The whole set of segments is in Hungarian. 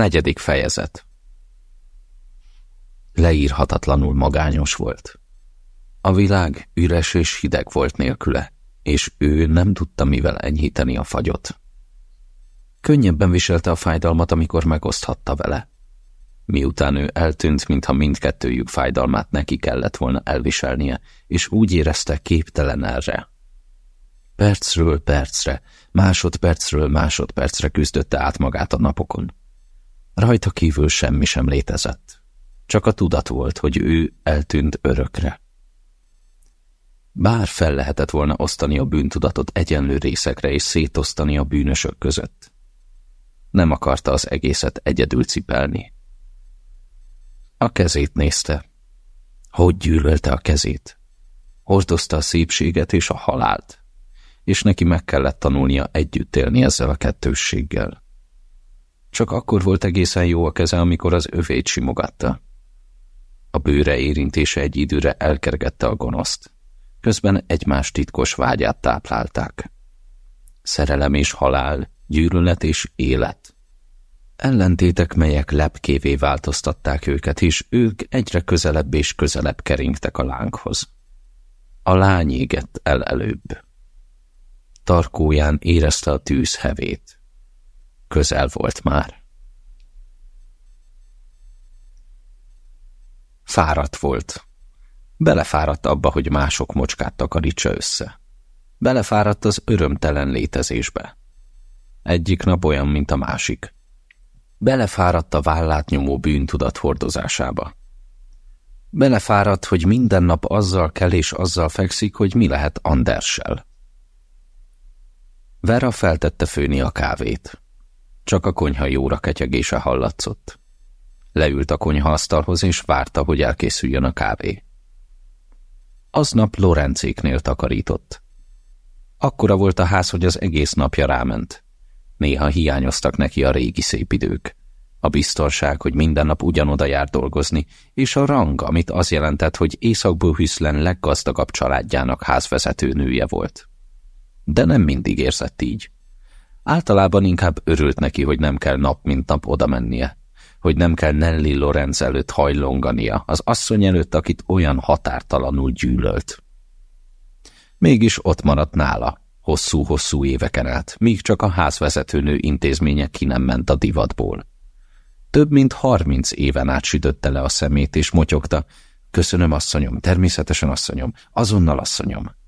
Negyedik fejezet Leírhatatlanul magányos volt. A világ üres és hideg volt nélküle, és ő nem tudta mivel enyhíteni a fagyot. Könnyebben viselte a fájdalmat, amikor megoszthatta vele. Miután ő eltűnt, mintha mindkettőjük fájdalmát neki kellett volna elviselnie, és úgy érezte képtelen erre. Percről percre, másodpercről másodpercre küzdötte át magát a napokon. Rajta kívül semmi sem létezett. Csak a tudat volt, hogy ő eltűnt örökre. Bár fel lehetett volna osztani a bűntudatot egyenlő részekre és szétosztani a bűnösök között. Nem akarta az egészet egyedül cipelni. A kezét nézte. Hogy gyűlölte a kezét. Hordozta a szépséget és a halált, és neki meg kellett tanulnia együtt élni ezzel a kettősséggel. Csak akkor volt egészen jó a keze, amikor az övét simogatta. A bőre érintése egy időre elkergette a gonoszt. Közben egymás titkos vágyát táplálták. Szerelem és halál, gyűlölet és élet. Ellentétek, melyek lepkévé változtatták őket, és ők egyre közelebb és közelebb keringtek a lánghoz. A lány égett el előbb. Tarkóján érezte a tűz hevét. Közel volt már. Fáradt volt. Belefáradt abba, hogy mások mocskát takarítsa össze. Belefáradt az örömtelen létezésbe. Egyik nap olyan, mint a másik. Belefáradt a vállát nyomó bűntudat hordozásába. Belefáradt, hogy minden nap azzal kell és azzal fekszik, hogy mi lehet Anderssel. Vera feltette főni a kávét. Csak a konyha jóra ketyegése hallatszott. Leült a konyhaasztalhoz, és várta, hogy elkészüljön a kávé. Aznap Lorencéknél takarított. Akkora volt a ház, hogy az egész napja ráment. Néha hiányoztak neki a régi szép idők. A biztonság, hogy minden nap ugyanoda jár dolgozni, és a rang, amit az jelentett, hogy Észak-Bohüszlen leggazdagabb családjának házvezető nője volt. De nem mindig érzett így. Általában inkább örült neki, hogy nem kell nap mint nap oda mennie, hogy nem kell Nelly Lorenz előtt hajlongania, az asszony előtt, akit olyan határtalanul gyűlölt. Mégis ott maradt nála, hosszú-hosszú éveken át, míg csak a házvezetőnő intézménye ki nem ment a divatból. Több mint harminc éven át sütötte le a szemét, és motyogta, köszönöm, asszonyom, természetesen asszonyom, azonnal asszonyom.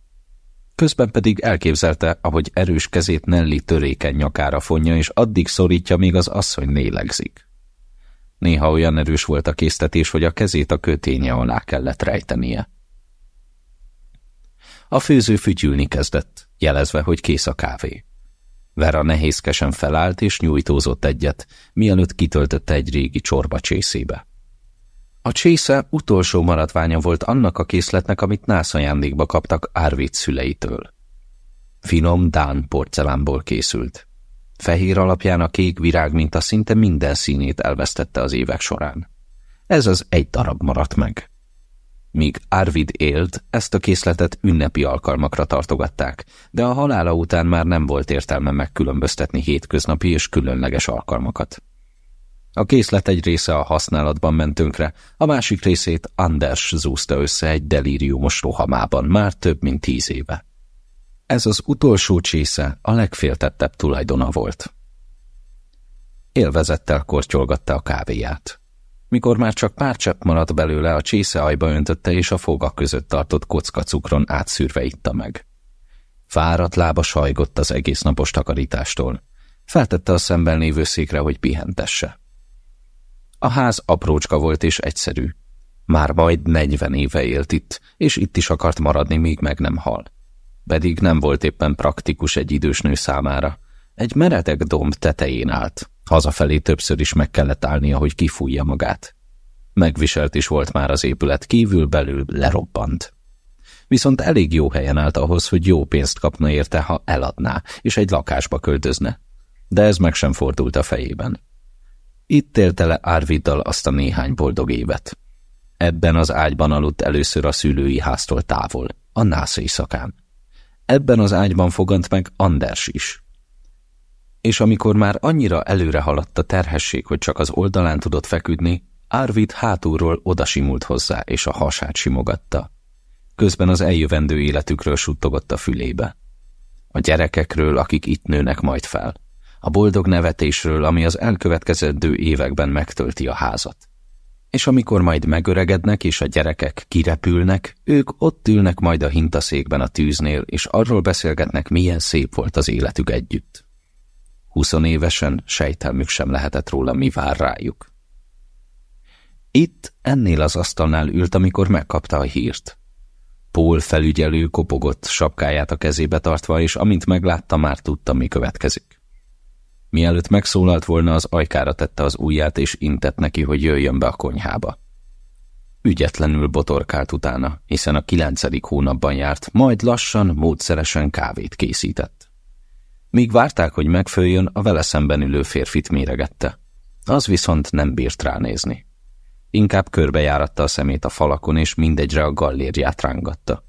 Közben pedig elképzelte, ahogy erős kezét Nelly törékeny nyakára fonja, és addig szorítja, míg az asszony nélegzik. Néha olyan erős volt a késztetés, hogy a kezét a köténye alá kellett rejtenie. A főző fütyülni kezdett, jelezve, hogy kész a kávé. Vera nehézkesen felállt és nyújtózott egyet, mielőtt kitöltötte egy régi csorba csészébe. A csésze utolsó maradványa volt annak a készletnek, amit nász ajándékba kaptak Árvid szüleitől. Finom Dán porcelánból készült. Fehér alapján a kék virág minta szinte minden színét elvesztette az évek során. Ez az egy darab maradt meg. Míg Arvid élt, ezt a készletet ünnepi alkalmakra tartogatták, de a halála után már nem volt értelme megkülönböztetni hétköznapi és különleges alkalmakat. A készlet egy része a használatban ment tönkre, a másik részét Anders zúzta össze egy delíriumos rohamában már több mint tíz éve. Ez az utolsó csésze a legféltettebb tulajdona volt. Élvezettel kortyolgatta a kávéját. Mikor már csak pár csepp maradt belőle, a csésze ajba öntötte, és a fogak között tartott kocka cukron átszűrve itta meg. Fáradt lába sajgott az egész napos takarítástól. Feltette a szemben lévő székre, hogy pihentesse. A ház aprócska volt és egyszerű. Már majd negyven éve élt itt, és itt is akart maradni, míg meg nem hal. Pedig nem volt éppen praktikus egy idős nő számára. Egy meredek domb tetején állt. Hazafelé többször is meg kellett állnia, hogy kifújja magát. Megviselt is volt már az épület, kívül-belül lerobbant. Viszont elég jó helyen állt ahhoz, hogy jó pénzt kapna érte, ha eladná, és egy lakásba költözne. De ez meg sem fordult a fejében. Itt élte le Árviddal azt a néhány boldog évet. Ebben az ágyban aludt először a szülői háztól távol, a nász éjszakán. Ebben az ágyban fogant meg Anders is. És amikor már annyira előre haladt a terhesség, hogy csak az oldalán tudott feküdni, Arvid hátulról odasimult hozzá, és a hasát simogatta. Közben az eljövendő életükről suttogott a fülébe. A gyerekekről, akik itt nőnek majd fel. A boldog nevetésről, ami az elkövetkezendő években megtölti a házat. És amikor majd megöregednek és a gyerekek kirepülnek, ők ott ülnek majd a hintaszékben a tűznél, és arról beszélgetnek, milyen szép volt az életük együtt. Huszonévesen sejtelmük sem lehetett róla, mi vár rájuk. Itt, ennél az asztalnál ült, amikor megkapta a hírt. Pól felügyelő kopogott sapkáját a kezébe tartva, és amint meglátta, már tudta, mi következik. Mielőtt megszólalt volna, az ajkára tette az ujját, és intett neki, hogy jöjjön be a konyhába. Ügyetlenül botorkált utána, hiszen a kilencedik hónapban járt, majd lassan, módszeresen kávét készített. Míg várták, hogy megfőjön, a vele szemben ülő férfit méregette. Az viszont nem bírt ránézni. Inkább körbejáratta a szemét a falakon, és mindegyre a gallérját rángatta.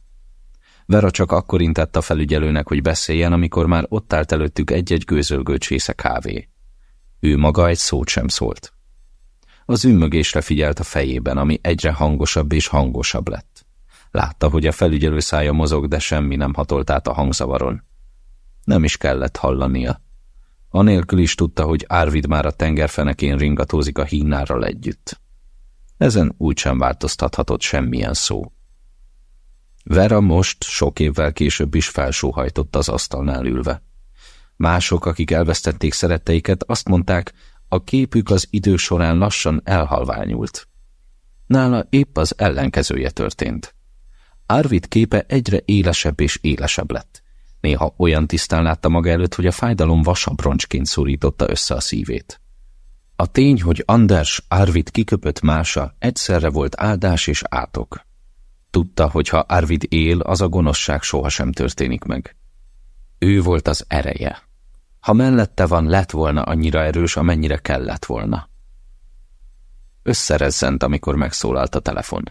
Vera csak akkor intett a felügyelőnek, hogy beszéljen, amikor már ott állt előttük egy-egy gőzölgő csésze kávé. Ő maga egy szót sem szólt. Az ümmögésre figyelt a fejében, ami egyre hangosabb és hangosabb lett. Látta, hogy a felügyelő szája mozog, de semmi nem hatolt át a hangzavaron. Nem is kellett hallania. Anélkül is tudta, hogy Árvid már a tengerfenekén ringatózik a hínárral együtt. Ezen úgysem változtathatott semmilyen szó. Vera most, sok évvel később is felsóhajtott az asztalnál ülve. Mások, akik elvesztették szeretteiket, azt mondták, a képük az idő során lassan elhalványult. Nála épp az ellenkezője történt. Arvid képe egyre élesebb és élesebb lett. Néha olyan tisztán látta maga előtt, hogy a fájdalom vasabroncsként szorította össze a szívét. A tény, hogy Anders Arvid kiköpött mása, egyszerre volt áldás és átok. Tudta, hogy ha Arvid él, az a gonoszság sohasem történik meg. Ő volt az ereje. Ha mellette van, lett volna annyira erős, amennyire kellett volna. Összerezzent, amikor megszólalt a telefon.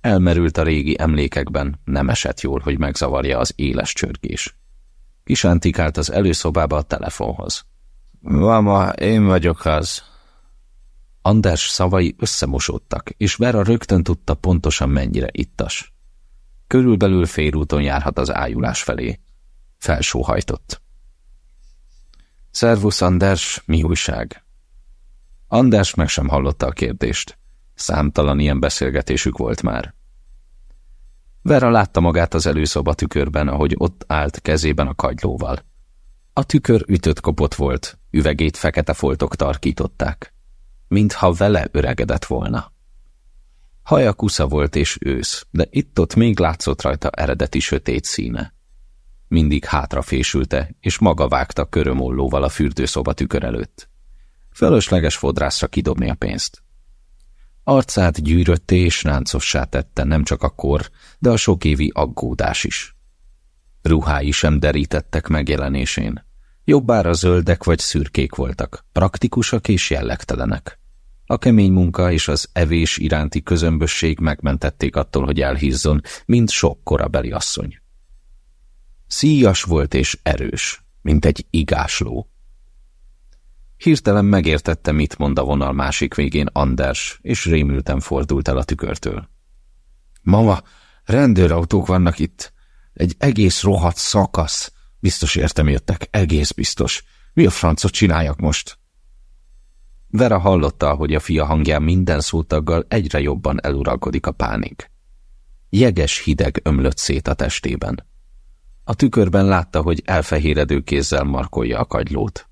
Elmerült a régi emlékekben, nem esett jól, hogy megzavarja az éles csörgés. Kisántikált az előszobába a telefonhoz. Mama, én vagyok az. Anders szavai összemosódtak, és Vera rögtön tudta pontosan mennyire ittas. Körülbelül félúton járhat az ájulás felé. Felsóhajtott. Szervusz, Anders, mi újság? Anders meg sem hallotta a kérdést. Számtalan ilyen beszélgetésük volt már. Vera látta magát az előszoba tükörben, ahogy ott állt kezében a kagylóval. A tükör ütött kopott volt, üvegét fekete foltok tarkították. Mintha vele öregedett volna. Haja kusza volt és ősz, de itt-ott még látszott rajta eredeti sötét színe. Mindig hátrafésülte, és maga vágta körömollóval a fürdőszoba tükör előtt. Fölösleges fodrászra kidobni a pénzt. Arcát gyűrötté és ráncossá tette nem csak a kor, de a sok évi aggódás is. Ruhái sem derítettek megjelenésén. Jobbára zöldek vagy szürkék voltak, praktikusak és jellegtelenek. A kemény munka és az evés iránti közömbösség megmentették attól, hogy elhízzon, mint sok korabeli asszony. Szíjas volt és erős, mint egy igásló. Hirtelen megértette, mit mond a vonal másik végén Anders, és rémülten fordult el a tükörtől. Mama, rendőrautók vannak itt. Egy egész rohadt szakasz. Biztos értem jöttek, egész biztos. Mi a francot csináljak most? Vera hallotta, hogy a fia hangján minden szótaggal egyre jobban eluralkodik a pánik. Jeges hideg ömlött szét a testében. A tükörben látta, hogy elfehéredő kézzel markolja a kagylót.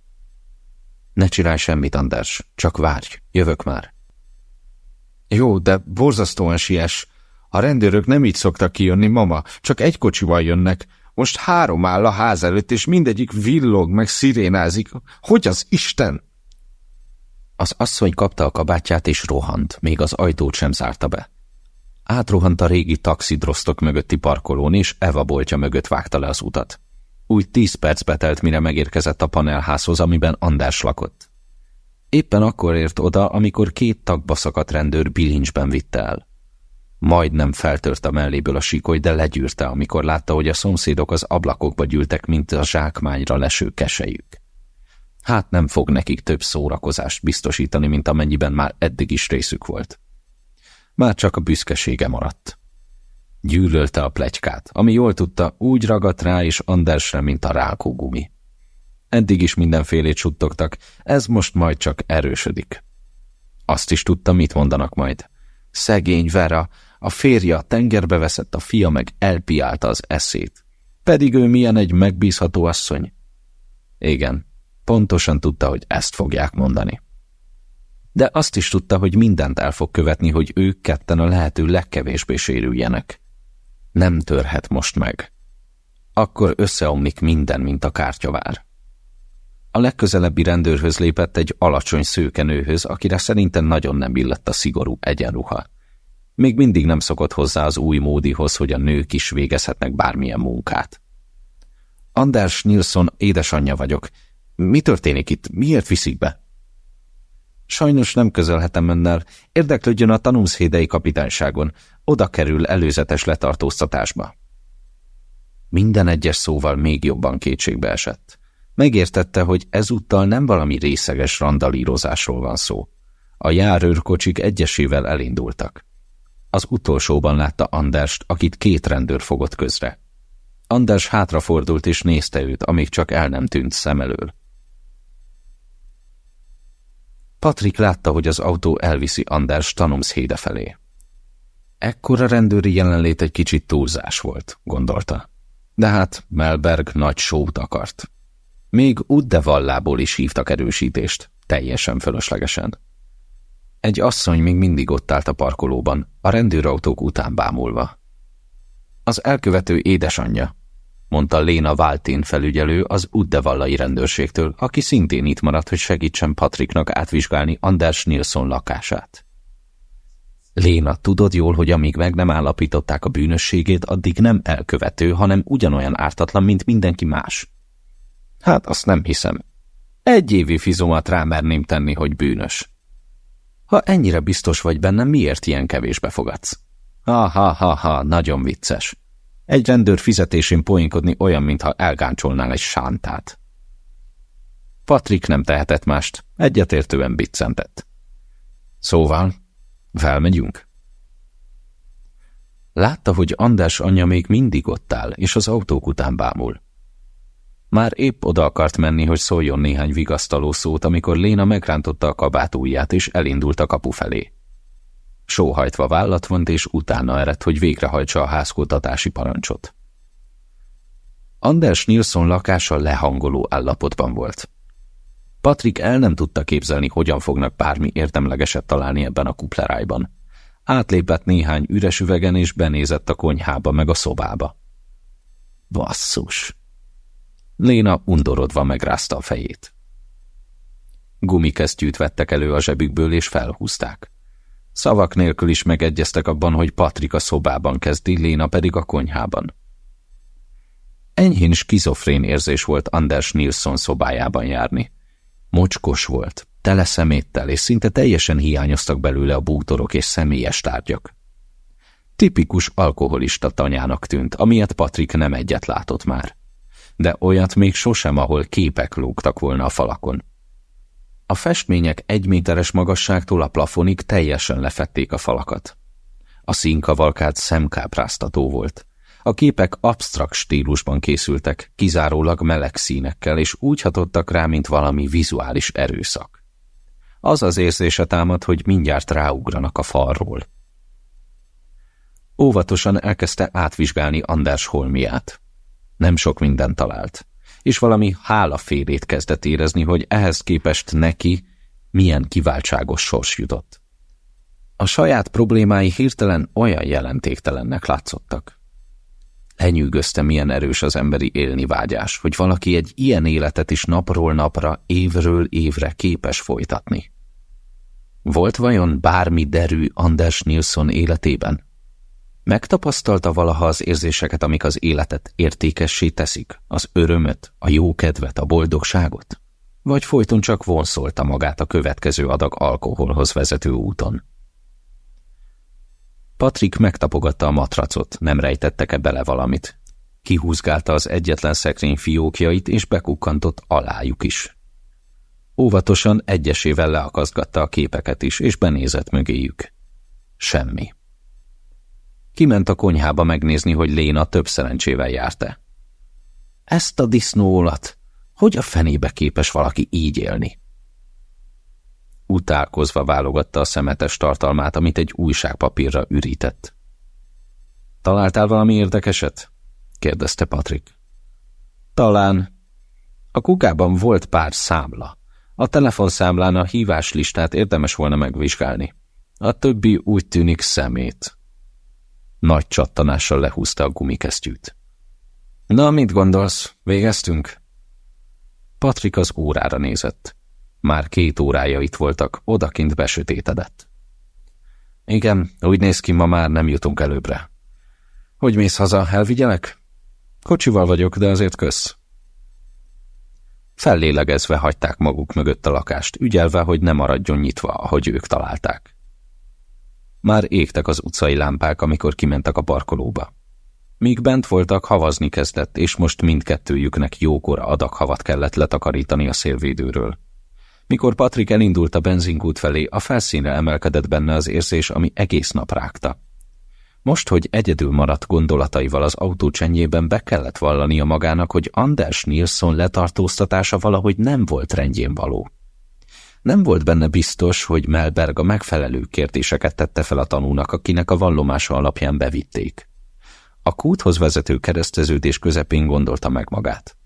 Ne csinálj semmit, Anders, csak várj, jövök már. Jó, de borzasztóan siess. A rendőrök nem így szoktak kijönni, mama, csak egy kocsival jönnek. Most három áll a ház előtt, és mindegyik villog, meg szirénázik. Hogy az Isten? Az asszony kapta a kabátját és rohant, még az ajtót sem zárta be. Átrohant a régi taxidrosztok mögötti parkolón, és Eva boltja mögött vágta le az utat. Úgy tíz perc betelt, mire megérkezett a panelházhoz, amiben András lakott. Éppen akkor ért oda, amikor két tagba szakadt rendőr bilincsben vitte el. Majdnem feltört a melléből a sikoly, de legyűrte, amikor látta, hogy a szomszédok az ablakokba gyűltek, mint a zsákmányra leső kesejük. Hát nem fog nekik több szórakozást biztosítani, mint amennyiben már eddig is részük volt. Már csak a büszkesége maradt. Gyűlölte a plegykát, ami jól tudta, úgy ragadt rá és Andersre, mint a rákógumi. Eddig is mindenfélét suttogtak, ez most majd csak erősödik. Azt is tudta, mit mondanak majd. Szegény Vera, a férje a tengerbe veszett, a fia meg elpiálta az eszét. Pedig ő milyen egy megbízható asszony. Igen, pontosan tudta, hogy ezt fogják mondani. De azt is tudta, hogy mindent el fog követni, hogy ők ketten a lehető legkevésbé sérüljenek. Nem törhet most meg. Akkor összeomlik minden, mint a kártyavár. A legközelebbi rendőrhöz lépett egy alacsony szőkenőhöz, akire szerintem nagyon nem illett a szigorú egyenruha. Még mindig nem szokott hozzá az új módihoz, hogy a nők is végezhetnek bármilyen munkát. Anders Nilsson édesanyja vagyok. Mi történik itt? Miért viszik be? Sajnos nem közölhetem önnel. Érdeklődjön a tanúszhédei kapitányságon. Oda kerül előzetes letartóztatásba. Minden egyes szóval még jobban kétségbe esett. Megértette, hogy ezúttal nem valami részeges randalírozásról van szó. A járőrkocsik egyesével elindultak. Az utolsóban látta Anderst, akit két rendőr fogott közre. Anders hátrafordult és nézte őt, amíg csak el nem tűnt szem elől. Patrik látta, hogy az autó elviszi Anders Tanumshede felé. Ekkora rendőri jelenlét egy kicsit túlzás volt, gondolta. De hát Melberg nagy sót akart. Még Uddevallából is hívtak erősítést, teljesen fölöslegesen. Egy asszony még mindig ott állt a parkolóban, a rendőrautók után bámulva. Az elkövető édesanyja, mondta Léna Váltén felügyelő az Uddevallai rendőrségtől, aki szintén itt maradt, hogy segítsen Patriknak átvizsgálni Anders Nilsson lakását. Léna, tudod jól, hogy amíg meg nem állapították a bűnösségét, addig nem elkövető, hanem ugyanolyan ártatlan, mint mindenki más. Hát azt nem hiszem. Egy évi fizomat rámerném tenni, hogy bűnös. Ha ennyire biztos vagy benne, miért ilyen kevésbe fogadsz? Ha-ha-ha-ha, nagyon vicces. Egy rendőr fizetésén poénkodni olyan, mintha elgáncsolnál egy sántát. Patrik nem tehetett mást, egyetértően biccentett. Szóval, felmegyünk? Látta, hogy András anyja még mindig ott áll, és az autók után bámul. Már épp oda akart menni, hogy szóljon néhány vigasztaló szót, amikor Léna megrántotta a kabátúját, és elindult a kapu felé. Sóhajtva vállat vont, és utána eredt, hogy végrehajtsa a házkutatási parancsot. Anders Nilsson lakása lehangoló állapotban volt. Patrik el nem tudta képzelni, hogyan fognak bármi érdemlegeset találni ebben a kuplerájban. Átlépett néhány üres üvegen, és benézett a konyhába meg a szobába. Basszus! Léna undorodva megrázta a fejét. Gumikesztyűt vettek elő a zsebükből, és felhúzták. Szavak nélkül is megegyeztek abban, hogy Patrik a szobában kezdi, Léna pedig a konyhában. Enyhén skizofrén érzés volt Anders Nilsson szobájában járni. Mocskos volt, tele szeméttel, és szinte teljesen hiányoztak belőle a bútorok és személyes tárgyak. Tipikus alkoholista tanyának tűnt, amilyet Patrik nem egyet látott már. De olyat még sosem, ahol képek lógtak volna a falakon. A festmények egy méteres magasságtól a plafonig teljesen lefették a falakat. A színkavalkád szemkápráztató volt. A képek absztrakt stílusban készültek, kizárólag meleg színekkel, és úgy hatottak rá, mint valami vizuális erőszak. Az az érzése támad, hogy mindjárt ráugranak a falról. Óvatosan elkezdte átvizsgálni Anders holmiát. Nem sok mindent talált és valami hálafélét kezdett érezni, hogy ehhez képest neki milyen kiváltságos sors jutott. A saját problémái hirtelen olyan jelentéktelennek látszottak. Lenyűgözte, milyen erős az emberi élni vágyás, hogy valaki egy ilyen életet is napról napra, évről évre képes folytatni. Volt vajon bármi derű Anders Nilsson életében? Megtapasztalta valaha az érzéseket, amik az életet értékessé teszik, az örömöt, a jókedvet, a boldogságot? Vagy folyton csak vonszolta magát a következő adag alkoholhoz vezető úton? Patrik megtapogatta a matracot, nem rejtettek-e bele valamit. Kihúzgálta az egyetlen szekrény fiókjait, és bekukkantott alájuk is. Óvatosan egyesével leakaszgatta a képeket is, és benézett mögéjük. Semmi. Kiment a konyhába megnézni, hogy Léna több szerencsével járte. Ezt a disznóolat! Hogy a fenébe képes valaki így élni? Utálkozva válogatta a szemetes tartalmát, amit egy újságpapírra ürített. Találtál valami érdekeset? kérdezte Patrik. Talán. A kukában volt pár számla. A telefonszámlán a híváslistát érdemes volna megvizsgálni. A többi úgy tűnik szemét. Nagy csattanással lehúzta a gumikesztyűt. Na, mit gondolsz? Végeztünk? Patrik az órára nézett. Már két órája itt voltak, odakint besötétedett. Igen, úgy néz ki, ma már nem jutunk előbbre. Hogy mész haza, elvigyelek? Kocsival vagyok, de azért kösz. Fellélegezve hagyták maguk mögött a lakást, ügyelve, hogy ne maradjon nyitva, ahogy ők találták. Már égtek az utcai lámpák, amikor kimentek a parkolóba. Míg bent voltak, havazni kezdett, és most mindkettőjüknek jókora adag havat kellett letakarítani a szélvédőről. Mikor Patrik elindult a benzinkút felé, a felszínre emelkedett benne az érzés, ami egész nap rágta. Most, hogy egyedül maradt gondolataival az autó csenyében be kellett vallania magának, hogy Anders Nilsson letartóztatása valahogy nem volt rendjén való. Nem volt benne biztos, hogy Melberg a megfelelő kérdéseket tette fel a tanúnak, akinek a vallomása alapján bevitték. A kúthoz vezető kereszteződés közepén gondolta meg magát.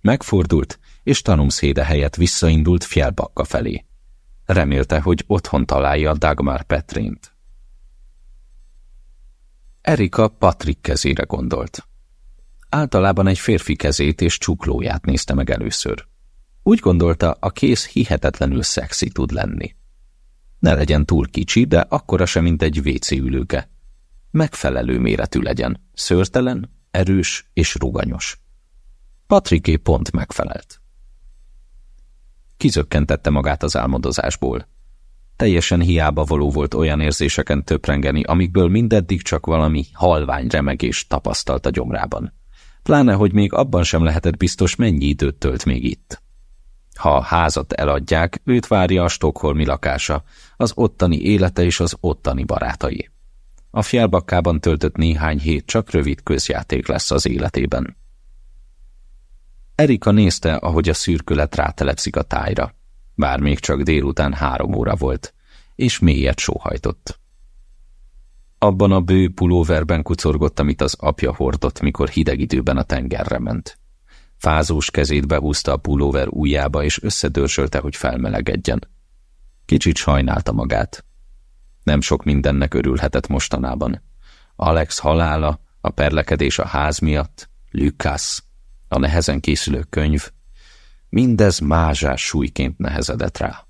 Megfordult, és tanumszéde helyett visszaindult Fjellbakka felé. Remélte, hogy otthon találja Dagmar Petrint. Erika Patrik kezére gondolt. Általában egy férfi kezét és csuklóját nézte meg először. Úgy gondolta, a kéz hihetetlenül szexi tud lenni. Ne legyen túl kicsi, de akkora sem, mint egy WC ülőke. Megfelelő méretű legyen, szőrtelen, erős és ruganyos. Patriké pont megfelelt. Kizökkentette magát az álmodozásból. Teljesen hiába való volt olyan érzéseken töprengeni, amikből mindeddig csak valami halvány remegést tapasztalt a gyomrában. Pláne, hogy még abban sem lehetett biztos, mennyi időt tölt még itt. Ha a házat eladják, őt várja a stokholmi lakása, az ottani élete és az ottani barátai. A fjárbakkában töltött néhány hét csak rövid közjáték lesz az életében. Erika nézte, ahogy a szürkület rátelepszik a tájra. Bár még csak délután három óra volt, és mélyet sóhajtott. Abban a bő pulóverben kucorgott, amit az apja hordott, mikor hideg időben a tengerre ment. Fázós kezét behúzta a pulóver ujjába, és összedörsölte, hogy felmelegedjen. Kicsit sajnálta magát. Nem sok mindennek örülhetett mostanában. Alex halála, a perlekedés a ház miatt, Lukasz, a nehezen készülő könyv, mindez mázsás súlyként nehezedett rá.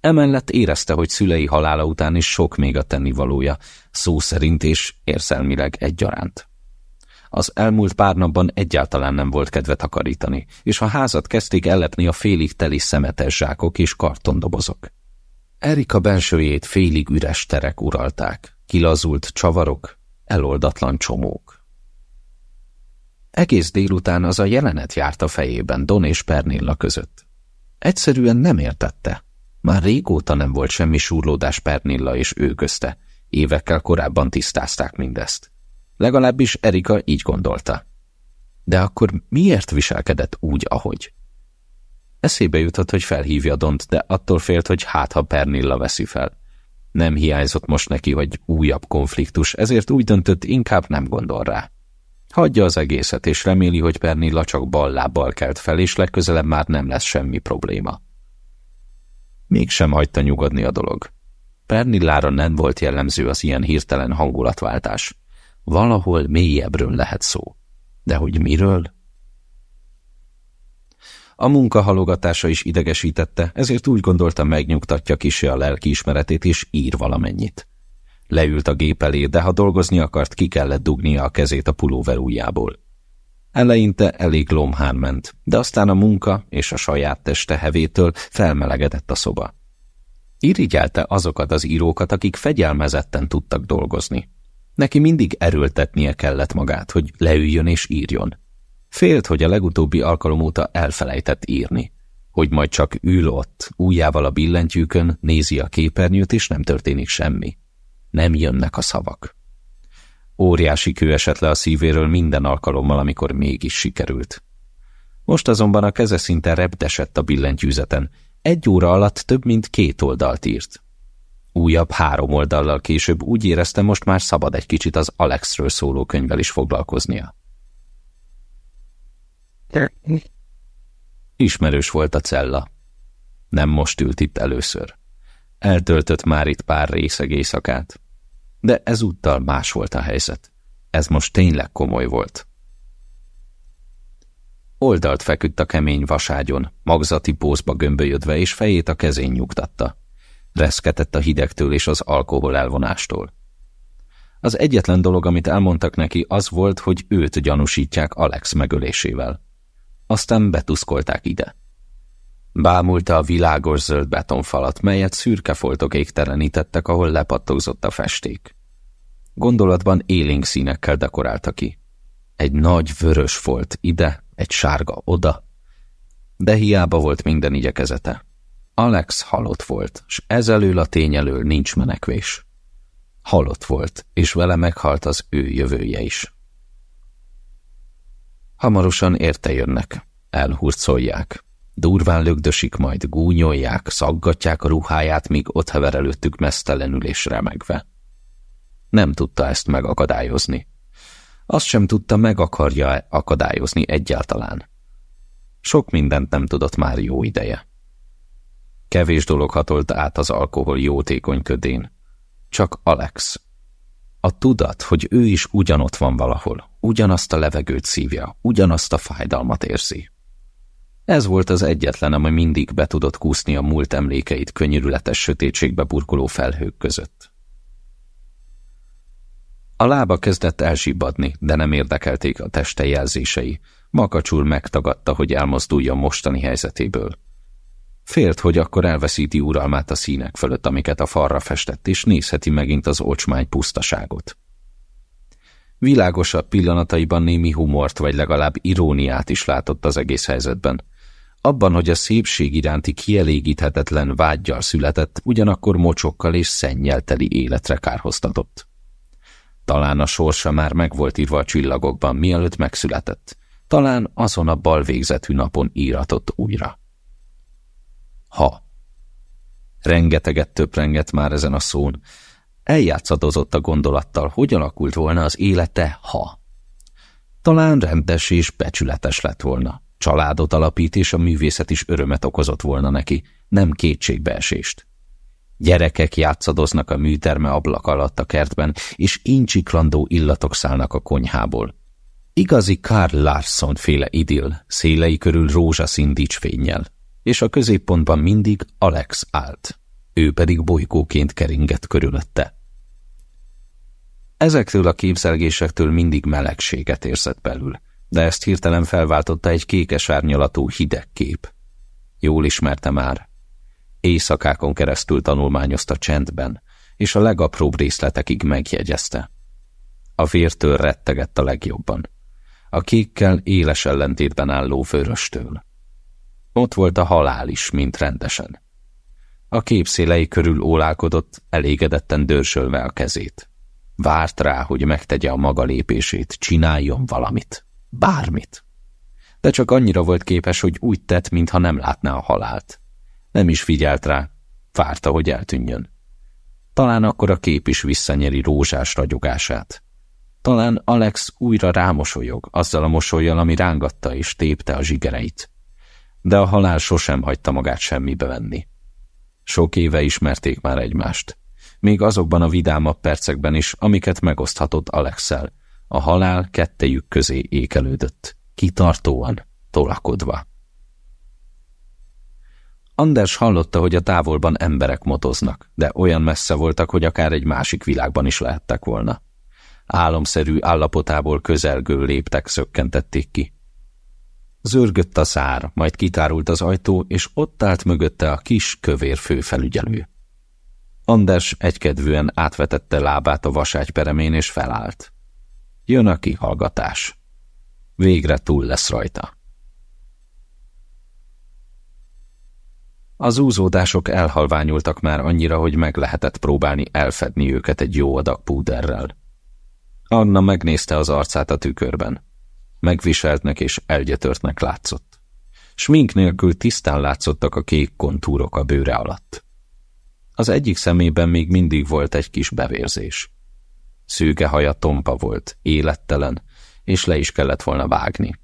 Emellett érezte, hogy szülei halála után is sok még a tennivalója, szó szerint és érzelmileg egyaránt. Az elmúlt pár napban egyáltalán nem volt kedve takarítani, és a házat kezdték ellepni a félig teli szemetes zsákok és kartondobozok. Erika bensőjét félig üres terek uralták, kilazult csavarok, eloldatlan csomók. Egész délután az a jelenet járt a fejében Don és Pernilla között. Egyszerűen nem értette. Már régóta nem volt semmi súrlódás Pernilla és ő közte. Évekkel korábban tisztázták mindezt. Legalábbis Erika így gondolta. De akkor miért viselkedett úgy, ahogy? Eszébe jutott, hogy felhívja Dont, de attól félt, hogy hát ha Pernilla veszi fel. Nem hiányzott most neki, hogy újabb konfliktus, ezért úgy döntött, inkább nem gondol rá. Hagyja az egészet, és reméli, hogy Pernilla csak bal lábbal kelt fel, és legközelebb már nem lesz semmi probléma. Mégsem hagyta nyugodni a dolog. Pernillára nem volt jellemző az ilyen hirtelen hangulatváltás. Valahol mélyebbről lehet szó. De hogy miről? A munka halogatása is idegesítette, ezért úgy gondolta megnyugtatja kisé a lelkiismeretét, és ír valamennyit. Leült a gép elé, de ha dolgozni akart, ki kellett dugnia a kezét a pulóver ujjából. Eleinte elég lomhán ment, de aztán a munka és a saját teste hevétől felmelegedett a szoba. Irigyelte azokat az írókat, akik fegyelmezetten tudtak dolgozni. Neki mindig erőltetnie kellett magát, hogy leüljön és írjon. Félt, hogy a legutóbbi alkalom óta elfelejtett írni. hogy majd csak ül ott, ujjával a billentyűkön, nézi a képernyőt, és nem történik semmi. Nem jönnek a szavak. Óriási kő esett le a szívéről minden alkalommal, amikor mégis sikerült. Most azonban a keze szinte repdesett a billentyűzeten. Egy óra alatt több mint két oldalt írt. Újabb három oldallal később úgy érezte, most már szabad egy kicsit az Alexről szóló könyvvel is foglalkoznia. Ismerős volt a cella. Nem most ült itt először. Eltöltött már itt pár részeg éjszakát. De ezúttal más volt a helyzet. Ez most tényleg komoly volt. Oldalt feküdt a kemény vaságyon, magzati pózba gömbölyödve, és fejét a kezén nyugtatta. Reszketett a hidegtől és az alkohol elvonástól. Az egyetlen dolog, amit elmondtak neki, az volt, hogy őt gyanúsítják Alex megölésével. Aztán betuszkolták ide. Bámulta a világos zöld betonfalat, melyet szürke foltok égtelenítettek, ahol lepattogzott a festék. Gondolatban élénk színekkel dekorálta ki. Egy nagy vörös folt ide, egy sárga oda, de hiába volt minden igyekezete. Alex halott volt, s ezelől a tény elől nincs menekvés. Halott volt, és vele meghalt az ő jövője is. Hamarosan érte jönnek, elhurcolják. Durván lögdösik, majd gúnyolják, szaggatják a ruháját, míg ott hever előttük mesztelenül és remegve. Nem tudta ezt megakadályozni. Azt sem tudta, meg akarja -e akadályozni egyáltalán. Sok mindent nem tudott már jó ideje. Kevés dolog hatolt át az alkohol jótékony ködén. Csak Alex. A tudat, hogy ő is ugyanott van valahol, ugyanazt a levegőt szívja, ugyanazt a fájdalmat érzi. Ez volt az egyetlen, ami mindig be tudott kúszni a múlt emlékeit könyörületes sötétségbe burkoló felhők között. A lába kezdett elsibbadni, de nem érdekelték a teste jelzései. Makacsul megtagadta, hogy elmozduljon mostani helyzetéből. Félt, hogy akkor elveszíti uralmát a színek fölött, amiket a falra festett, és nézheti megint az ocsmány pusztaságot. Világosabb pillanataiban némi humort, vagy legalább iróniát is látott az egész helyzetben. Abban, hogy a szépség iránti kielégíthetetlen vágyjal született, ugyanakkor mocsokkal és szennyel teli életre kárhoztatott. Talán a sorsa már meg volt írva a csillagokban, mielőtt megszületett. Talán azon a bal végzetű napon íratott újra. Ha. Rengeteget töprengett már ezen a szón. Eljátszadozott a gondolattal, hogy alakult volna az élete, ha. Talán rendes és becsületes lett volna. Családot alapít, és a művészet is örömet okozott volna neki, nem kétségbeesést. Gyerekek játszadoznak a műterme ablak alatt a kertben, és incsiklandó illatok szállnak a konyhából. Igazi Karl Larsson féle idill, szélei körül rózsaszín dicsfénnyel, és a középpontban mindig Alex állt, ő pedig bolygóként keringett körülötte. Ezektől a képzelgésektől mindig melegséget érzett belül, de ezt hirtelen felváltotta egy kékes árnyalatú hideg kép. Jól ismerte már, Éjszakákon keresztül tanulmányozta csendben, és a legapróbb részletekig megjegyezte. A vértől rettegett a legjobban. A kékkel éles ellentétben álló vöröstől. Ott volt a halál is, mint rendesen. A képszélei körül ólálkodott, elégedetten dörzsölve a kezét. Várt rá, hogy megtegye a maga lépését, csináljon valamit. Bármit. De csak annyira volt képes, hogy úgy tett, mintha nem látná a halált. Nem is figyelt rá, várta, hogy eltűnjön. Talán akkor a kép is visszanyeri rózsás ragyogását. Talán Alex újra rámosolyog, azzal a mosolyjal, ami rángatta és tépte a zsigereit. De a halál sosem hagyta magát semmibe venni. Sok éve ismerték már egymást. Még azokban a vidámabb percekben is, amiket megoszthatott Alexel, a halál kettejük közé ékelődött, kitartóan, tolakodva. Anders hallotta, hogy a távolban emberek motoznak, de olyan messze voltak, hogy akár egy másik világban is lehettek volna. Álomszerű állapotából közelgő léptek szökkentették ki. Zörgött a szár, majd kitárult az ajtó, és ott állt mögötte a kis, kövér főfelügyelő. Anders egykedvűen átvetette lábát a vaságyperemén, és felállt. Jön a kihallgatás. Végre túl lesz rajta. Az úzódások elhalványultak már annyira, hogy meg lehetett próbálni elfedni őket egy jó adag púderrel. Anna megnézte az arcát a tükörben. Megviseltnek és elgyötörtnek látszott. Smink nélkül tisztán látszottak a kék kontúrok a bőre alatt. Az egyik szemében még mindig volt egy kis bevérzés. Szűke haja tompa volt, élettelen, és le is kellett volna vágni.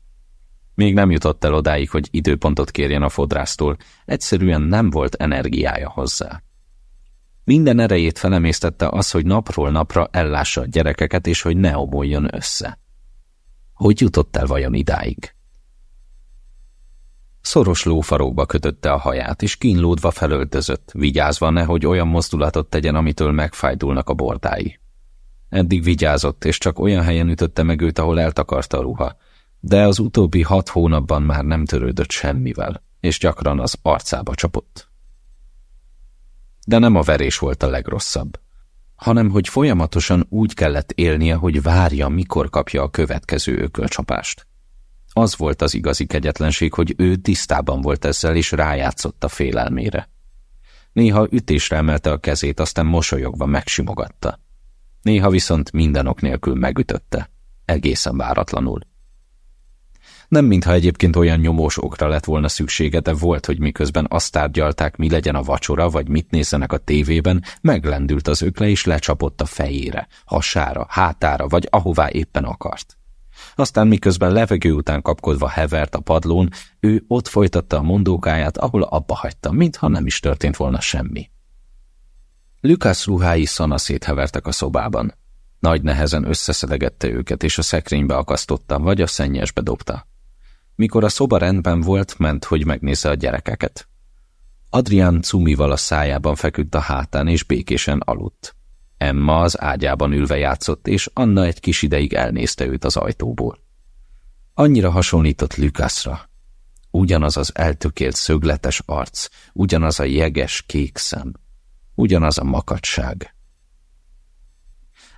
Még nem jutott el odáig, hogy időpontot kérjen a fodrásztól, egyszerűen nem volt energiája hozzá. Minden erejét felemésztette az, hogy napról napra ellássa a gyerekeket, és hogy ne omoljon össze. Hogy jutott el vajon idáig? Szoros lófarókba kötötte a haját, és kínlódva felöltözött, vigyázva nehogy olyan mozdulatot tegyen, amitől megfájdulnak a bordái. Eddig vigyázott, és csak olyan helyen ütötte meg őt, ahol eltakarta a ruha, de az utóbbi hat hónapban már nem törődött semmivel, és gyakran az arcába csapott. De nem a verés volt a legrosszabb, hanem hogy folyamatosan úgy kellett élnie, hogy várja, mikor kapja a következő ökölcsapást. Az volt az igazi kegyetlenség, hogy ő tisztában volt ezzel, és rájátszott a félelmére. Néha ütésre emelte a kezét, aztán mosolyogva megsimogatta. Néha viszont minden ok nélkül megütötte, egészen váratlanul. Nem mintha egyébként olyan nyomós okra lett volna szüksége, de volt, hogy miközben azt tárgyalták, mi legyen a vacsora, vagy mit nézzenek a tévében, meglendült az ökle és lecsapott a fejére, hasára, hátára, vagy ahová éppen akart. Aztán miközben levegő után kapkodva hevert a padlón, ő ott folytatta a mondókáját, ahol abba hagyta, mintha nem is történt volna semmi. Lukász ruhái szanaszét hevertek a szobában. Nagy nehezen összeszedegette őket, és a szekrénybe akasztotta, vagy a szennyesbe dobta. Mikor a szoba rendben volt, ment, hogy megnézze a gyerekeket. Adrián cumival a szájában feküdt a hátán, és békésen aludt. Emma az ágyában ülve játszott, és Anna egy kis ideig elnézte őt az ajtóból. Annyira hasonlított Lukaszra. Ugyanaz az eltökélt szögletes arc, ugyanaz a jeges kék szem, ugyanaz a makacság.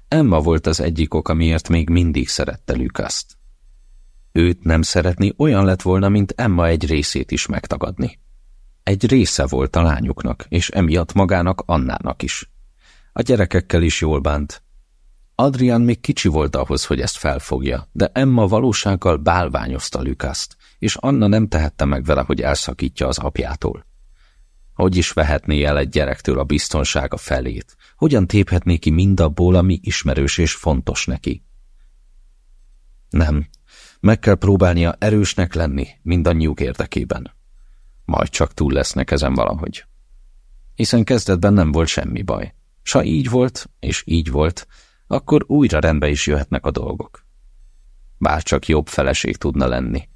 Emma volt az egyik oka, miért még mindig szerette Lukaszt. Őt nem szeretni olyan lett volna, mint Emma egy részét is megtagadni. Egy része volt a lányuknak, és emiatt magának Annának is. A gyerekekkel is jól bánt. Adrian még kicsi volt ahhoz, hogy ezt felfogja, de Emma valósággal bálványozta Lukaszt, és Anna nem tehette meg vele, hogy elszakítja az apjától. Hogy is vehetné el egy gyerektől a biztonsága felét? Hogyan téphetné ki mindabból, ami ismerős és fontos neki? Nem, meg kell próbálnia erősnek lenni mindannyiuk érdekében. Majd csak túl lesznek ezen valahogy. Hiszen kezdetben nem volt semmi baj. S ha így volt, és így volt, akkor újra rendbe is jöhetnek a dolgok. Bár csak jobb feleség tudna lenni.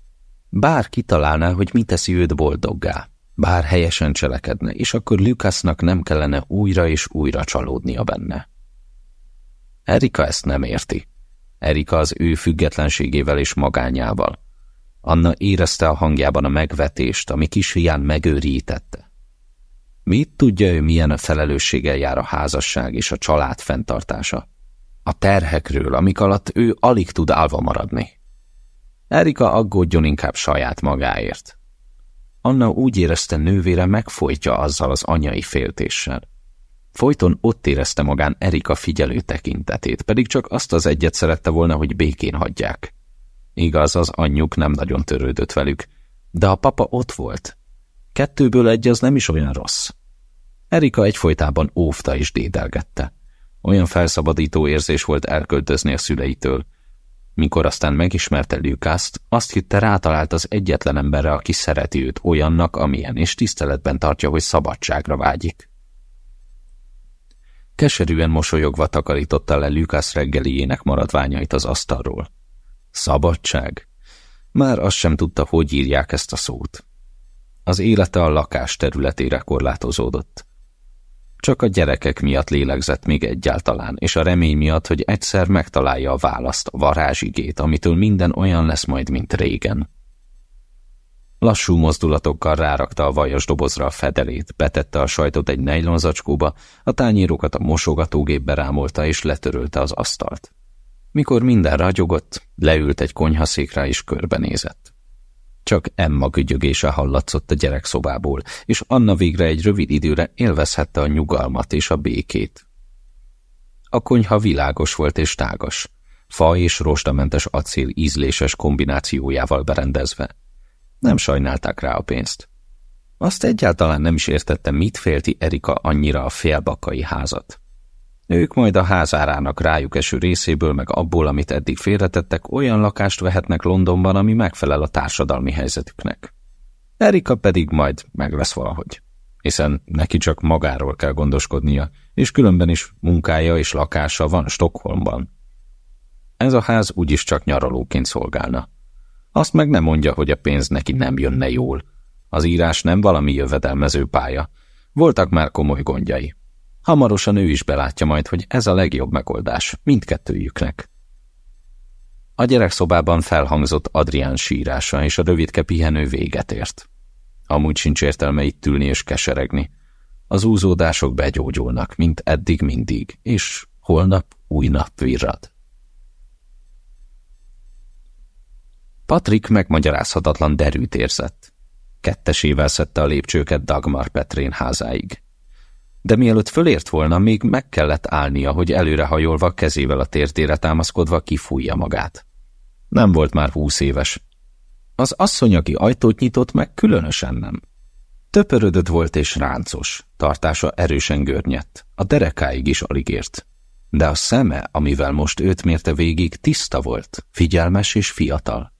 Bár kitalálná, hogy mi teszi őt boldoggá. Bár helyesen cselekedne, és akkor Lukasnak nem kellene újra és újra csalódnia benne. Erika ezt nem érti. Erika az ő függetlenségével és magányával. Anna érezte a hangjában a megvetést, ami kis hián megőrítette. Mit tudja ő, milyen a felelősséggel jár a házasság és a család fenntartása? A terhekről, amik alatt ő alig tud állva maradni. Erika aggódjon inkább saját magáért. Anna úgy érezte nővére megfojtja azzal az anyai féltéssel. Folyton ott érezte magán Erika figyelő tekintetét, pedig csak azt az egyet szerette volna, hogy békén hagyják. Igaz, az anyjuk nem nagyon törődött velük, de a papa ott volt. Kettőből egy az nem is olyan rossz. Erika egyfolytában óvta és dédelgette. Olyan felszabadító érzés volt elköltözni a szüleitől. Mikor aztán megismerte Lukászt, azt hitte rátalált az egyetlen emberre, aki szereti őt olyannak, amilyen, és tiszteletben tartja, hogy szabadságra vágyik. Keserűen mosolyogva takarította le Lukász reggeliének maradványait az asztalról. Szabadság? Már azt sem tudta, hogy írják ezt a szót. Az élete a lakás területére korlátozódott. Csak a gyerekek miatt lélegzett még egyáltalán, és a remény miatt, hogy egyszer megtalálja a választ, a varázsigét, amitől minden olyan lesz majd, mint régen. Lassú mozdulatokkal rárakta a vajas dobozra a fedelét, betette a sajtot egy nejlonzacskóba, a tányérokat a mosogatógépbe rámolta és letörölte az asztalt. Mikor minden ragyogott, leült egy konyhaszékre és körbenézett. Csak Emma gügyögése hallatszott a gyerekszobából, és Anna végre egy rövid időre élvezhette a nyugalmat és a békét. A konyha világos volt és tágas, fa és rostamentes acél ízléses kombinációjával berendezve. Nem sajnálták rá a pénzt. Azt egyáltalán nem is értette, mit félti Erika annyira a félbakai házat. Ők majd a házárának rájuk eső részéből, meg abból, amit eddig félretettek, olyan lakást vehetnek Londonban, ami megfelel a társadalmi helyzetüknek. Erika pedig majd meg lesz valahogy, hiszen neki csak magáról kell gondoskodnia, és különben is munkája és lakása van Stockholmban. Ez a ház úgyis csak nyaralóként szolgálna. Azt meg nem mondja, hogy a pénz neki nem jönne jól. Az írás nem valami jövedelmező pálya. Voltak már komoly gondjai. Hamarosan ő is belátja majd, hogy ez a legjobb megoldás mindkettőjüknek. A gyerekszobában felhangzott Adrián sírása, és a rövidke pihenő véget ért. Amúgy sincs értelme itt ülni és keseregni. Az úzódások begyógyulnak, mint eddig mindig, és holnap új nap virrad. Patrik megmagyarázhatatlan derűt érzett. Kettesével szedte a lépcsőket Dagmar Petrén házáig de mielőtt fölért volna, még meg kellett állnia, hogy előrehajolva kezével a tértére támaszkodva kifújja magát. Nem volt már húsz éves. Az asszony, aki ajtót nyitott, meg különösen nem. Töpörödött volt és ráncos, tartása erősen görnyett, a derekáig is alig ért. De a szeme, amivel most őt mérte végig, tiszta volt, figyelmes és fiatal.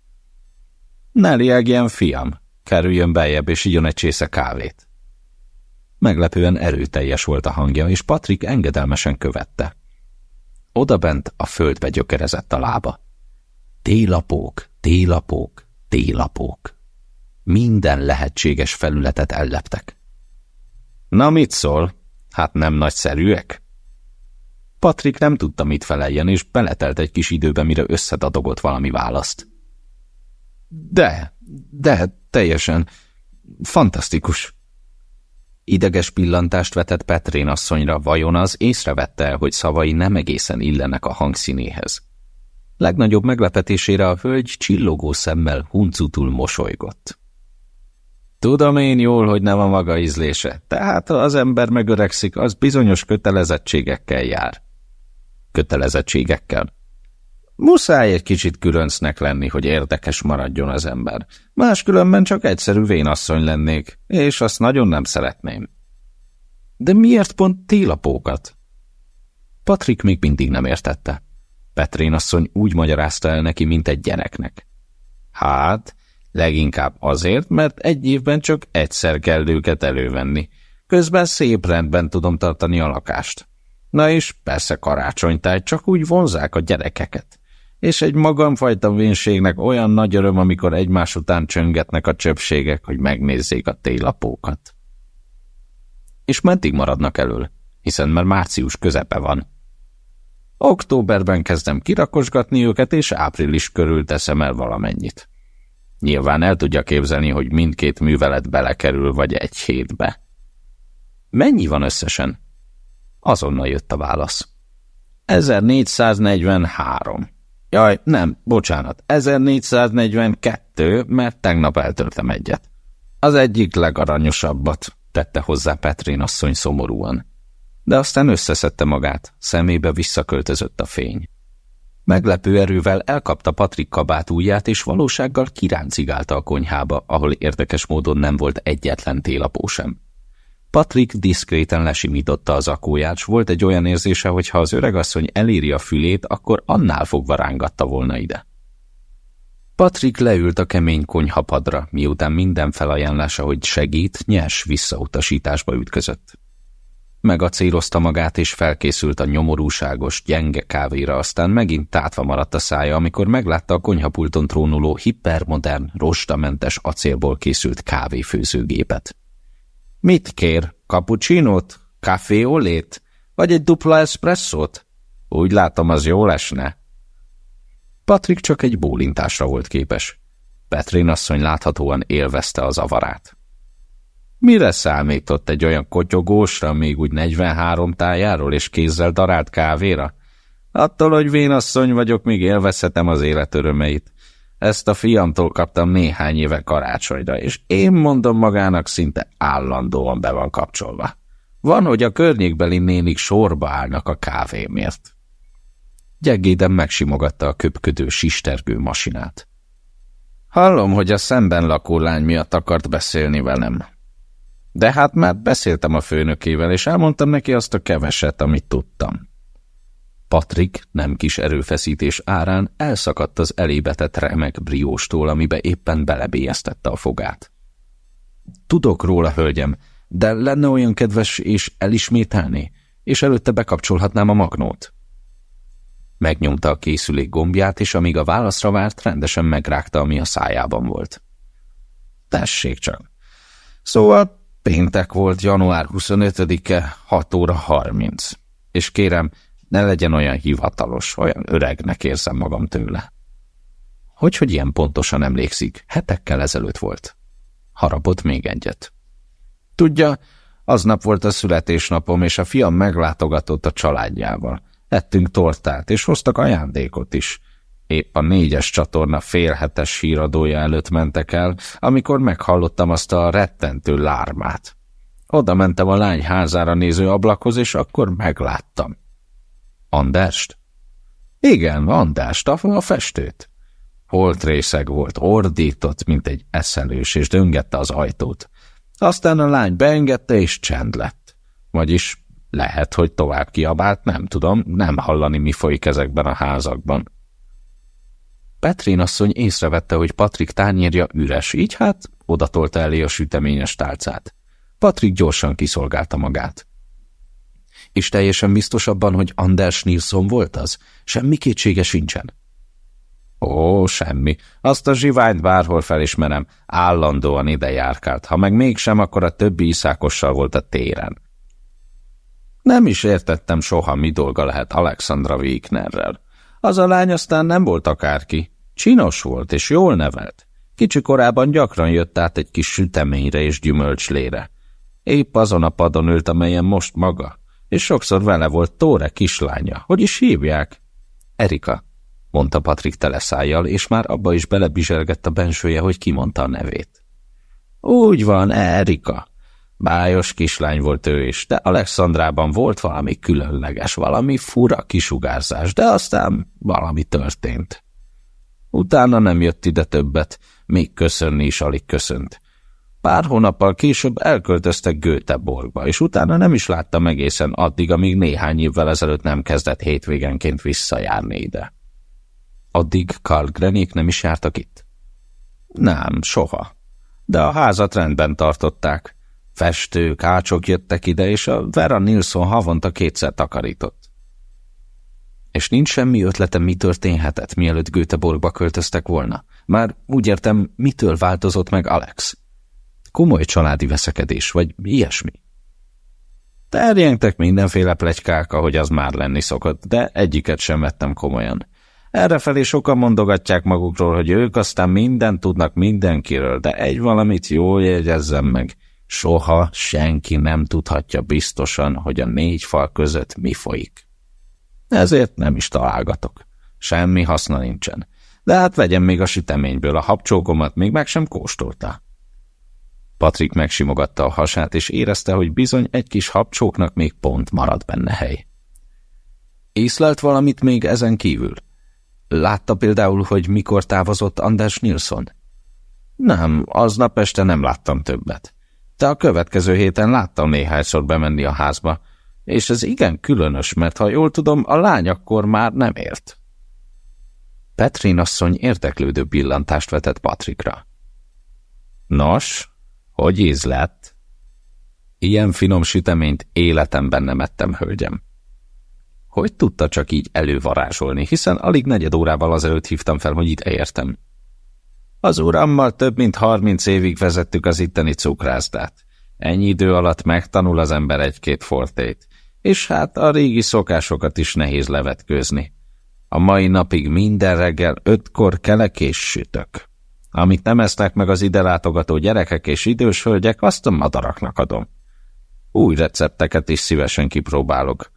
Ne liegjen, fiam, kerüljön beljebb és igyon egy csésze kávét. Meglepően erőteljes volt a hangja, és Patrik engedelmesen követte. Odabent a földbe gyökerezett a lába. Télapók, télapók, télapók. Minden lehetséges felületet elleptek. Na mit szól? Hát nem nagyszerűek? Patrik nem tudta, mit feleljen, és beletelt egy kis időbe, mire összedadogott valami választ. De, de, teljesen. Fantasztikus. Ideges pillantást vetett Petrén asszonyra, vajon az észrevette, hogy szavai nem egészen illenek a hangszínéhez. Legnagyobb meglepetésére a hölgy csillogó szemmel huncutul mosolygott. Tudom én jól, hogy nem a maga ízlése, tehát ha az ember megöregszik, az bizonyos kötelezettségekkel jár. Kötelezettségekkel? Muszáj egy kicsit különcnek lenni, hogy érdekes maradjon az ember. Máskülönben csak egyszerű vénasszony lennék, és azt nagyon nem szeretném. De miért pont télapókat? Patrik még mindig nem értette. Petrén asszony úgy magyarázta el neki, mint egy gyereknek. Hát, leginkább azért, mert egy évben csak egyszer kell őket elővenni. Közben szép rendben tudom tartani a lakást. Na és persze karácsonytáj, csak úgy vonzák a gyerekeket és egy magamfajta vénségnek olyan nagy öröm, amikor egymás után csöngetnek a csöpségek, hogy megnézzék a télapókat. És meddig maradnak elől, hiszen már március közepe van. Októberben kezdem kirakosgatni őket, és április körül teszem el valamennyit. Nyilván el tudja képzelni, hogy mindkét művelet belekerül, vagy egy hétbe. Mennyi van összesen? Azonnal jött a válasz. 1443. Jaj, nem, bocsánat, 1442, mert tegnap eltörtem egyet. Az egyik legaranyosabbat, tette hozzá Petrin asszony szomorúan. De aztán összeszedte magát, szemébe visszaköltözött a fény. Meglepő erővel elkapta Patrik kabátúját, és valósággal kiráncigálta a konyhába, ahol érdekes módon nem volt egyetlen télapó sem. Patrik diszkréten lesimította az akóját, s volt egy olyan érzése, hogy ha az öregasszony eléri a fülét, akkor annál fogva rángatta volna ide. Patrik leült a kemény konyhapadra, miután minden felajánlása, hogy segít, nyers visszautasításba ütközött. Megacélozta magát, és felkészült a nyomorúságos, gyenge kávéra, aztán megint tátva maradt a szája, amikor meglátta a konyhapulton trónuló hipermodern, rostamentes acélból készült kávéfőzőgépet. Mit kér? Cappuccinót? Caféolét? Vagy egy dupla eszpresszót? Úgy látom, az jó lesne. Patrik csak egy bólintásra volt képes. Petrin asszony láthatóan élvezte az avarát. Mire számított egy olyan kotyogósra, még úgy 43 tájáról és kézzel darált kávéra? Attól, hogy vénasszony vagyok, még élvezhetem az élet örömeit. Ezt a fiamtól kaptam néhány éve karácsonyra, és én mondom magának szinte állandóan be van kapcsolva. Van, hogy a környékbeli nénik sorba állnak a kávémért. Gyengéden megsimogatta a köpködő sistergő masinát. Hallom, hogy a szemben lakó lány miatt akart beszélni velem. De hát már beszéltem a főnökével, és elmondtam neki azt a keveset, amit tudtam. Patrik nem kis erőfeszítés árán elszakadt az elébetett remek brióstól, amibe éppen belebélyeztette a fogát. Tudok róla, hölgyem, de lenne olyan kedves és elismételni, és előtte bekapcsolhatnám a magnót. Megnyomta a készülék gombját, és amíg a válaszra várt, rendesen megrágta, ami a szájában volt. Tessék csak. Szóval péntek volt, január 25-e, 6 óra 30. És kérem, ne legyen olyan hivatalos, olyan öregnek érzem magam tőle. Hogy, hogy ilyen pontosan emlékszik, hetekkel ezelőtt volt. Harapott még egyet. Tudja, aznap volt a születésnapom, és a fiam meglátogatott a családjával. Ettünk tortát, és hoztak ajándékot is. Épp a négyes csatorna félhetes híradója előtt mentek el, amikor meghallottam azt a rettentő lármát. Oda mentem a lány házára néző ablakhoz, és akkor megláttam. Anderst? Igen, Anderst, a festőt. részeg volt, ordított, mint egy eszelős, és döngette az ajtót. Aztán a lány beengedte, és csend lett. Vagyis lehet, hogy tovább kiabált, nem tudom, nem hallani, mi folyik ezekben a házakban. Petrin asszony észrevette, hogy Patrik tányérja üres, így hát odatolta elé a süteményes tálcát. Patrik gyorsan kiszolgálta magát. És teljesen biztos abban, hogy Anders Nilsson volt az? Semmi kétsége sincsen. Ó, semmi. Azt a zsiványt bárhol felismerem. Állandóan ide járkált. Ha meg mégsem, akkor a többi iszákossal volt a téren. Nem is értettem soha, mi dolga lehet Alexandra Wignerrel. Az a lány aztán nem volt akárki. Csinos volt és jól nevelt. Kicsi korában gyakran jött át egy kis süteményre és gyümölcslére. Épp azon a padon ült, amelyen most maga, és sokszor vele volt Tóre kislánya. Hogy is hívják? Erika, mondta Patrik teleszájjal, és már abba is belebizselgett a bensője, hogy kimondta a nevét. Úgy van, Erika. Bájos kislány volt ő is, de Alexandrában volt valami különleges, valami fura kisugárzás, de aztán valami történt. Utána nem jött ide többet, még köszönni is alig köszönt. Pár hónappal később elköltöztek Göteborgba, és utána nem is láttam egészen addig, amíg néhány évvel ezelőtt nem kezdett hétvégenként visszajárni ide. Addig Karl Grenék nem is jártak itt? Nem, soha. De a házat rendben tartották. Festők, ácsok jöttek ide, és a Vera Nilsson havonta kétszer takarított. És nincs semmi ötlete, mi történhetett, mielőtt Göteborgba költöztek volna. Már úgy értem, mitől változott meg Alex. Komoly családi veszekedés, vagy ilyesmi. Terjengtek mindenféle plegykák, ahogy az már lenni szokott, de egyiket sem vettem komolyan. Errefelé sokan mondogatják magukról, hogy ők aztán mindent tudnak mindenkiről, de egy valamit jól jegyezzem meg. Soha senki nem tudhatja biztosan, hogy a négy fal között mi folyik. Ezért nem is találgatok. Semmi haszna nincsen. De hát vegyem még a süteményből, a habcsókomat még meg sem kóstolta. Patrik megsimogatta a hasát, és érezte, hogy bizony egy kis habcsóknak még pont marad benne hely. Észlelt valamit még ezen kívül? Látta például, hogy mikor távozott Anders Nilsson? Nem, aznap este nem láttam többet. De a következő héten láttam néhányszor bemenni a házba, és ez igen különös, mert ha jól tudom, a lány akkor már nem ért. Petrin asszony érdeklődő pillantást vetett Patrikra. Nos, hogy íz lett? Ilyen finom süteményt életemben nem ettem, hölgyem. Hogy tudta csak így elővarázsolni, hiszen alig negyed órával azelőtt hívtam fel, hogy itt értem. Az urammal több mint harminc évig vezettük az itteni cukrászdát. Ennyi idő alatt megtanul az ember egy-két fortét, és hát a régi szokásokat is nehéz levetkőzni. A mai napig minden reggel ötkor kelek és sütök. Amit nem esznek meg az ide látogató gyerekek és idős hölgyek, azt a madaraknak adom. Új recepteket is szívesen kipróbálok.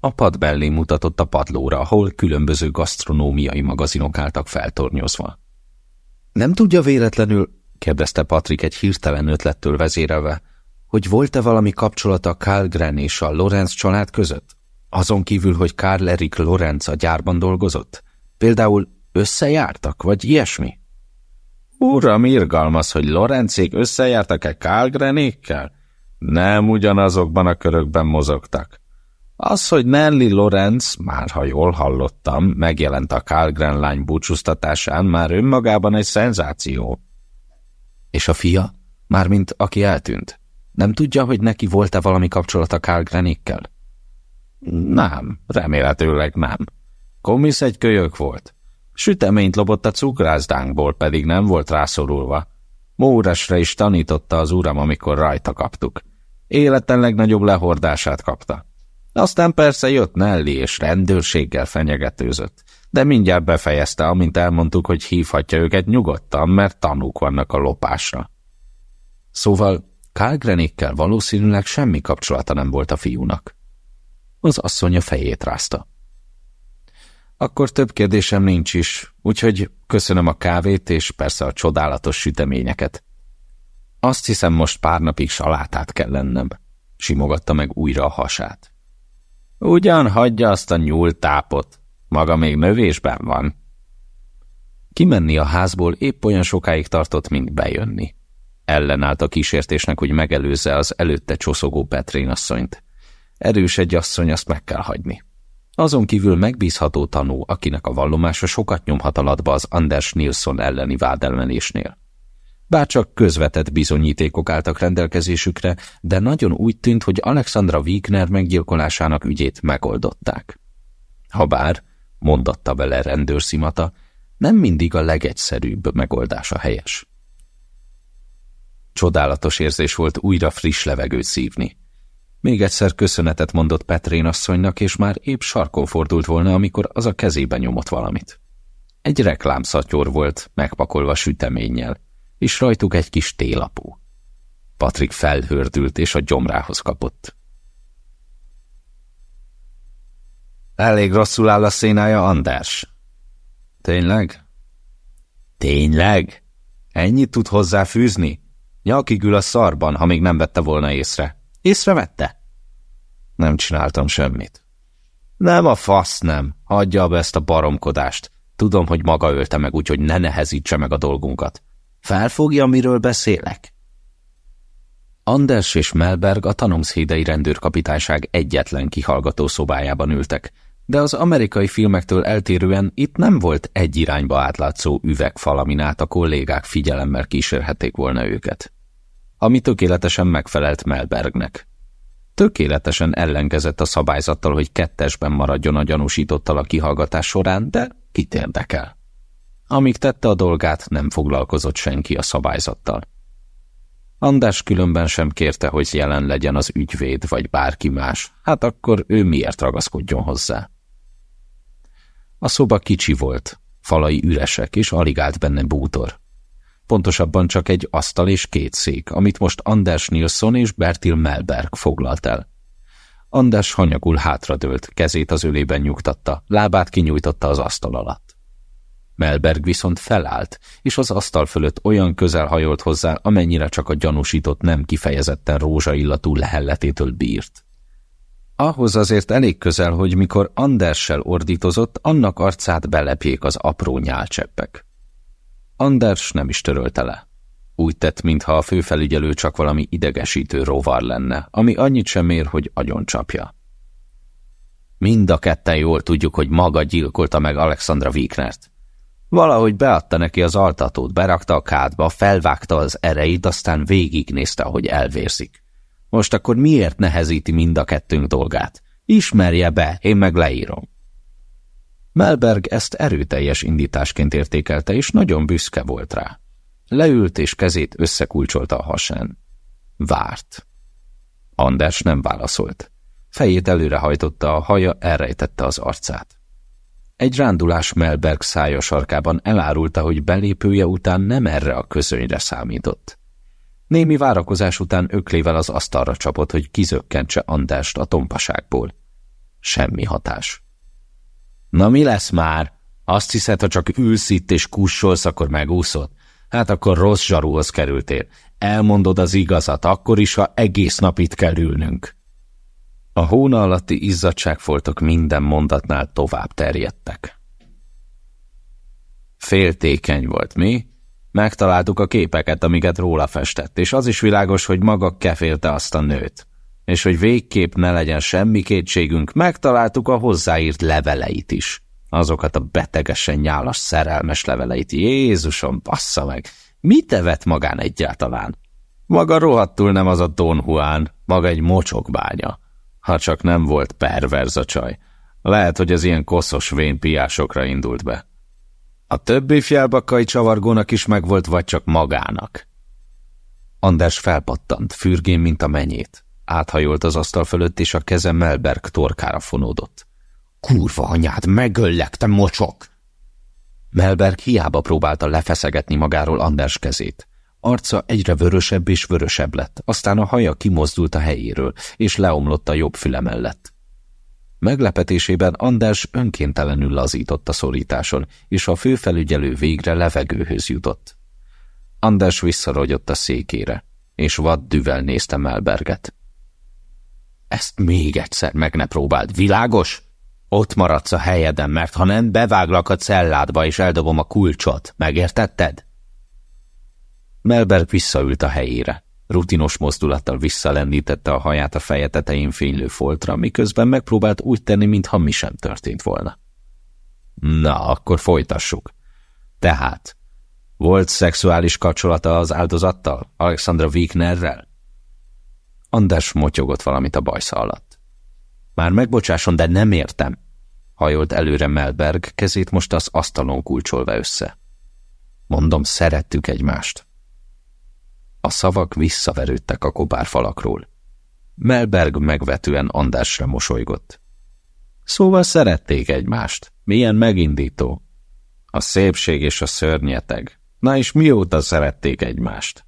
A pad mellé mutatott a padlóra, ahol különböző gasztronómiai magazinok álltak feltornyozva. Nem tudja véletlenül, kérdezte Patrik egy hirtelen ötlettől vezérelve, hogy volt-e valami kapcsolata Karl Gren és a Lorenz család között? Azon kívül, hogy Karl Erik Lorenz a gyárban dolgozott? Például összejártak, vagy ilyesmi? Uram, irgalmaz, hogy Lorenzék összejártak-e Karl Grenékkel? Nem ugyanazokban a körökben mozogtak. Az, hogy Nelly Lorenz, már ha jól hallottam, megjelent a Karlgren lány búcsúztatásán, már önmagában egy szenzáció. És a fia? Mármint aki eltűnt. Nem tudja, hogy neki volt-e valami kapcsolata Karlgrenékkel? Nem, remélhetőleg nem. Komisz egy kölyök volt. Süteményt lopott a cukrászdánkból, pedig nem volt rászorulva. Móresre is tanította az uram, amikor rajta kaptuk. Életen legnagyobb lehordását kapta. Aztán persze jött Nelly, és rendőrséggel fenyegetőzött. De mindjárt befejezte, amint elmondtuk, hogy hívhatja őket nyugodtan, mert tanúk vannak a lopásra. Szóval Kálgrenékkel valószínűleg semmi kapcsolata nem volt a fiúnak. Az asszony a fejét rázta. Akkor több kérdésem nincs is, úgyhogy köszönöm a kávét és persze a csodálatos süteményeket. Azt hiszem, most pár napig salátát kell lennem. Simogatta meg újra a hasát. Ugyan hagyja azt a nyúltápot. Maga még növésben van. Kimenni a házból épp olyan sokáig tartott, mint bejönni. Ellenállt a kísértésnek, hogy megelőzze az előtte csoszogó Petrén asszonyt. Erős egy asszony, azt meg kell hagyni. Azon kívül megbízható tanú, akinek a vallomása sokat nyomhat alatba az Anders Nilsson elleni vádelmenésnél. Bárcsak közvetett bizonyítékok álltak rendelkezésükre, de nagyon úgy tűnt, hogy Alexandra Wigner meggyilkolásának ügyét megoldották. Habár, mondatta bele rendőrszimata, nem mindig a legegyszerűbb megoldás a helyes. Csodálatos érzés volt újra friss levegőt szívni. Még egyszer köszönetet mondott Petrén asszonynak, és már épp sarkon fordult volna, amikor az a kezébe nyomott valamit. Egy reklámszatyor volt, megpakolva süteménnyel és rajtuk egy kis télapó. Patrik felhördült, és a gyomrához kapott. Elég rosszul áll a szénája, András. Tényleg? Tényleg? Ennyit tud hozzáfűzni? Nyakig ül a szarban, ha még nem vette volna észre. Észrevette? Nem csináltam semmit. Nem a fasz nem. Hagyja be ezt a baromkodást. Tudom, hogy maga ölte meg, úgyhogy ne nehezítse meg a dolgunkat. Felfogja, miről beszélek? Anders és Melberg a Tanumshídei rendőrkapitányság egyetlen kihallgató szobájában ültek, de az amerikai filmektől eltérően itt nem volt egy irányba átlátszó üvegfal, amin át a kollégák figyelemmel kísérhették volna őket. Ami tökéletesen megfelelt Melbergnek. Tökéletesen ellenkezett a szabályzattal, hogy kettesben maradjon a gyanúsítottal a kihallgatás során, de kit érdekel. Amíg tette a dolgát, nem foglalkozott senki a szabályzattal. Andás különben sem kérte, hogy jelen legyen az ügyvéd vagy bárki más, hát akkor ő miért ragaszkodjon hozzá. A szoba kicsi volt, falai üresek, és alig állt benne bútor. Pontosabban csak egy asztal és két szék, amit most Anders Nilsson és Bertil Melberg foglalt el. Anders hanyagul hátradőlt, kezét az ölében nyugtatta, lábát kinyújtotta az asztal alatt. Melberg viszont felállt, és az asztal fölött olyan közel hajolt hozzá, amennyire csak a gyanúsított nem kifejezetten rózsaillatú lehelletétől bírt. Ahhoz azért elég közel, hogy mikor Anderssel ordítozott, annak arcát belepjék az apró nyálcseppek. Anders nem is törölte le. Úgy tett, mintha a főfelügyelő csak valami idegesítő rovar lenne, ami annyit sem ér, hogy agyoncsapja. Mind a ketten jól tudjuk, hogy maga gyilkolta meg Alexandra Wieknert. Valahogy beadta neki az altatót, berakta a kádba, felvágta az ereit, aztán végignézte, hogy elvérzik. Most akkor miért nehezíti mind a kettőnk dolgát? Ismerje be, én meg leírom. Melberg ezt erőteljes indításként értékelte, és nagyon büszke volt rá. Leült és kezét összekulcsolta a hasán. Várt. Anders nem válaszolt. Fejét előrehajtotta, a haja elrejtette az arcát. Egy rándulás Melberg szája sarkában elárulta, hogy belépője után nem erre a közönyre számított. Némi várakozás után öklével az asztalra csapott, hogy kizökkentse Andást a tompaságból. Semmi hatás. Na mi lesz már? Azt hiszed, ha csak ülsz itt és kussolsz, akkor megúszod? Hát akkor rossz zsarúhoz kerültél. Elmondod az igazat, akkor is, ha egész nap itt kell ülnünk. A hóna alatti izzadságfoltok minden mondatnál tovább terjedtek. Féltékeny volt, mi? Megtaláltuk a képeket, amiket róla festett, és az is világos, hogy maga kefélte azt a nőt. És hogy végképp ne legyen semmi kétségünk, megtaláltuk a hozzáírt leveleit is. Azokat a betegesen nyálas szerelmes leveleit. Jézusom, bassza meg! Mit tevet magán egyáltalán? Maga rohadtul nem az a Don Juan, maga egy mocsokbánya. Ha csak nem volt perverz a csaj. Lehet, hogy az ilyen koszos vén piásokra indult be. A többi fjálbakkai csavargónak is megvolt, vagy csak magának. Anders felpattant, fürgén, mint a menyét. Áthajolt az asztal fölött, és a keze Melberg torkára fonódott. Kurva anyád, megöllek, te mocsok! Melberg hiába próbálta lefeszegetni magáról Anders kezét. Arca egyre vörösebb és vörösebb lett, aztán a haja kimozdult a helyéről, és leomlott a jobb füle mellett. Meglepetésében Anders önkéntelenül lazított a szorításon, és a főfelügyelő végre levegőhöz jutott. Anders visszarogyott a székére, és vad düvel nézte Melberget. Ezt még egyszer meg ne próbáld, világos? Ott maradsz a helyeden, mert ha nem, beváglak a celládba, és eldobom a kulcsot. Megértetted? Melberg visszaült a helyére. Rutinos mozdulattal visszalendítette a haját a feje tetején fénylő foltra, miközben megpróbált úgy tenni, mintha mi sem történt volna. Na, akkor folytassuk. Tehát, volt szexuális kapcsolata az áldozattal, Alexandra Wignerrel? Anders motyogott valamit a bajsza alatt. Már megbocsáson, de nem értem. Hajolt előre Melberg, kezét most az asztalon kulcsolva össze. Mondom, szerettük egymást. A szavak visszaverődtek a kopárfalakról. Melberg megvetően Andásra mosolygott. Szóval szerették egymást. Milyen megindító. A szépség és a szörnyeteg. Na és mióta szerették egymást?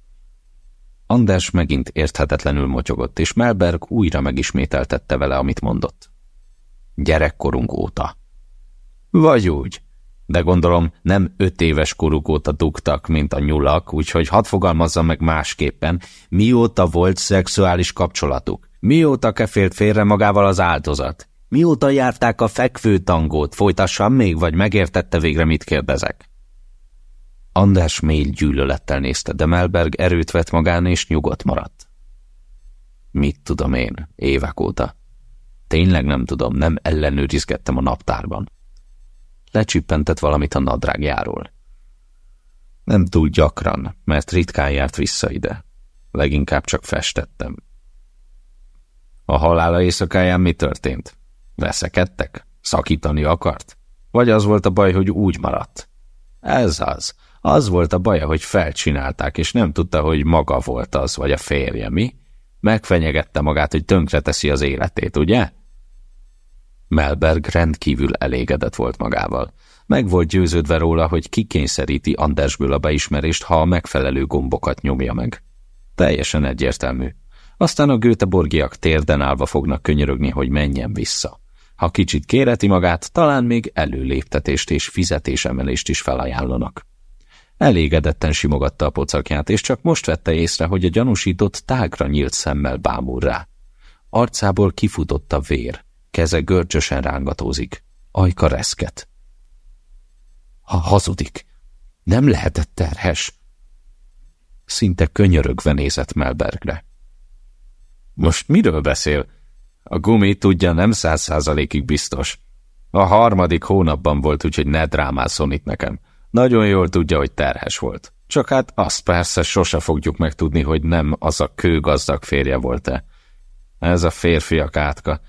Andás megint érthetetlenül motyogott, és Melberg újra megismételtette vele, amit mondott. Gyerekkorunk óta. Vagy úgy de gondolom nem öt éves koruk óta dugtak, mint a nyulak, úgyhogy hadd fogalmazzam meg másképpen, mióta volt szexuális kapcsolatuk, mióta kefélt félre magával az áldozat, mióta járták a fekvőtangót, folytassam még, vagy megértette végre, mit kérdezek? András mély gyűlölettel nézte, de Melberg erőt vett magán, és nyugodt maradt. Mit tudom én, évek óta? Tényleg nem tudom, nem ellenőrizgettem a naptárban. Lecsippentett valamit a nadrágjáról. Nem túl gyakran, mert ritkán járt vissza ide. Leginkább csak festettem. A halála éjszakáján mi történt? Veszekedtek? Szakítani akart? Vagy az volt a baj, hogy úgy maradt? Ez az. Az volt a baja, hogy felcsinálták, és nem tudta, hogy maga volt az, vagy a férje, mi? Megfenyegette magát, hogy tönkreteszi az életét, ugye? Melberg rendkívül elégedett volt magával. Meg volt győződve róla, hogy kikényszeríti Andersből a beismerést, ha a megfelelő gombokat nyomja meg. Teljesen egyértelmű. Aztán a Göteborgiak térden állva fognak könyörögni, hogy menjen vissza. Ha kicsit kéreti magát, talán még előléptetést és fizetésemelést is felajánlanak. Elégedetten simogatta a pocakját, és csak most vette észre, hogy a gyanúsított tágra nyílt szemmel bámul rá. Arcából kifutott a vér. Keze görcsösen rángatózik. Ajka reszket. Ha hazudik, nem lehetett terhes. Szinte könyörögve nézett Melbergre. Most miről beszél? A gumi tudja, nem száz százalékig biztos. A harmadik hónapban volt, úgyhogy ne drámászon itt nekem. Nagyon jól tudja, hogy terhes volt. Csak hát azt persze sose fogjuk megtudni, hogy nem az a kőgazdag férje volt-e. Ez a férfiak átka.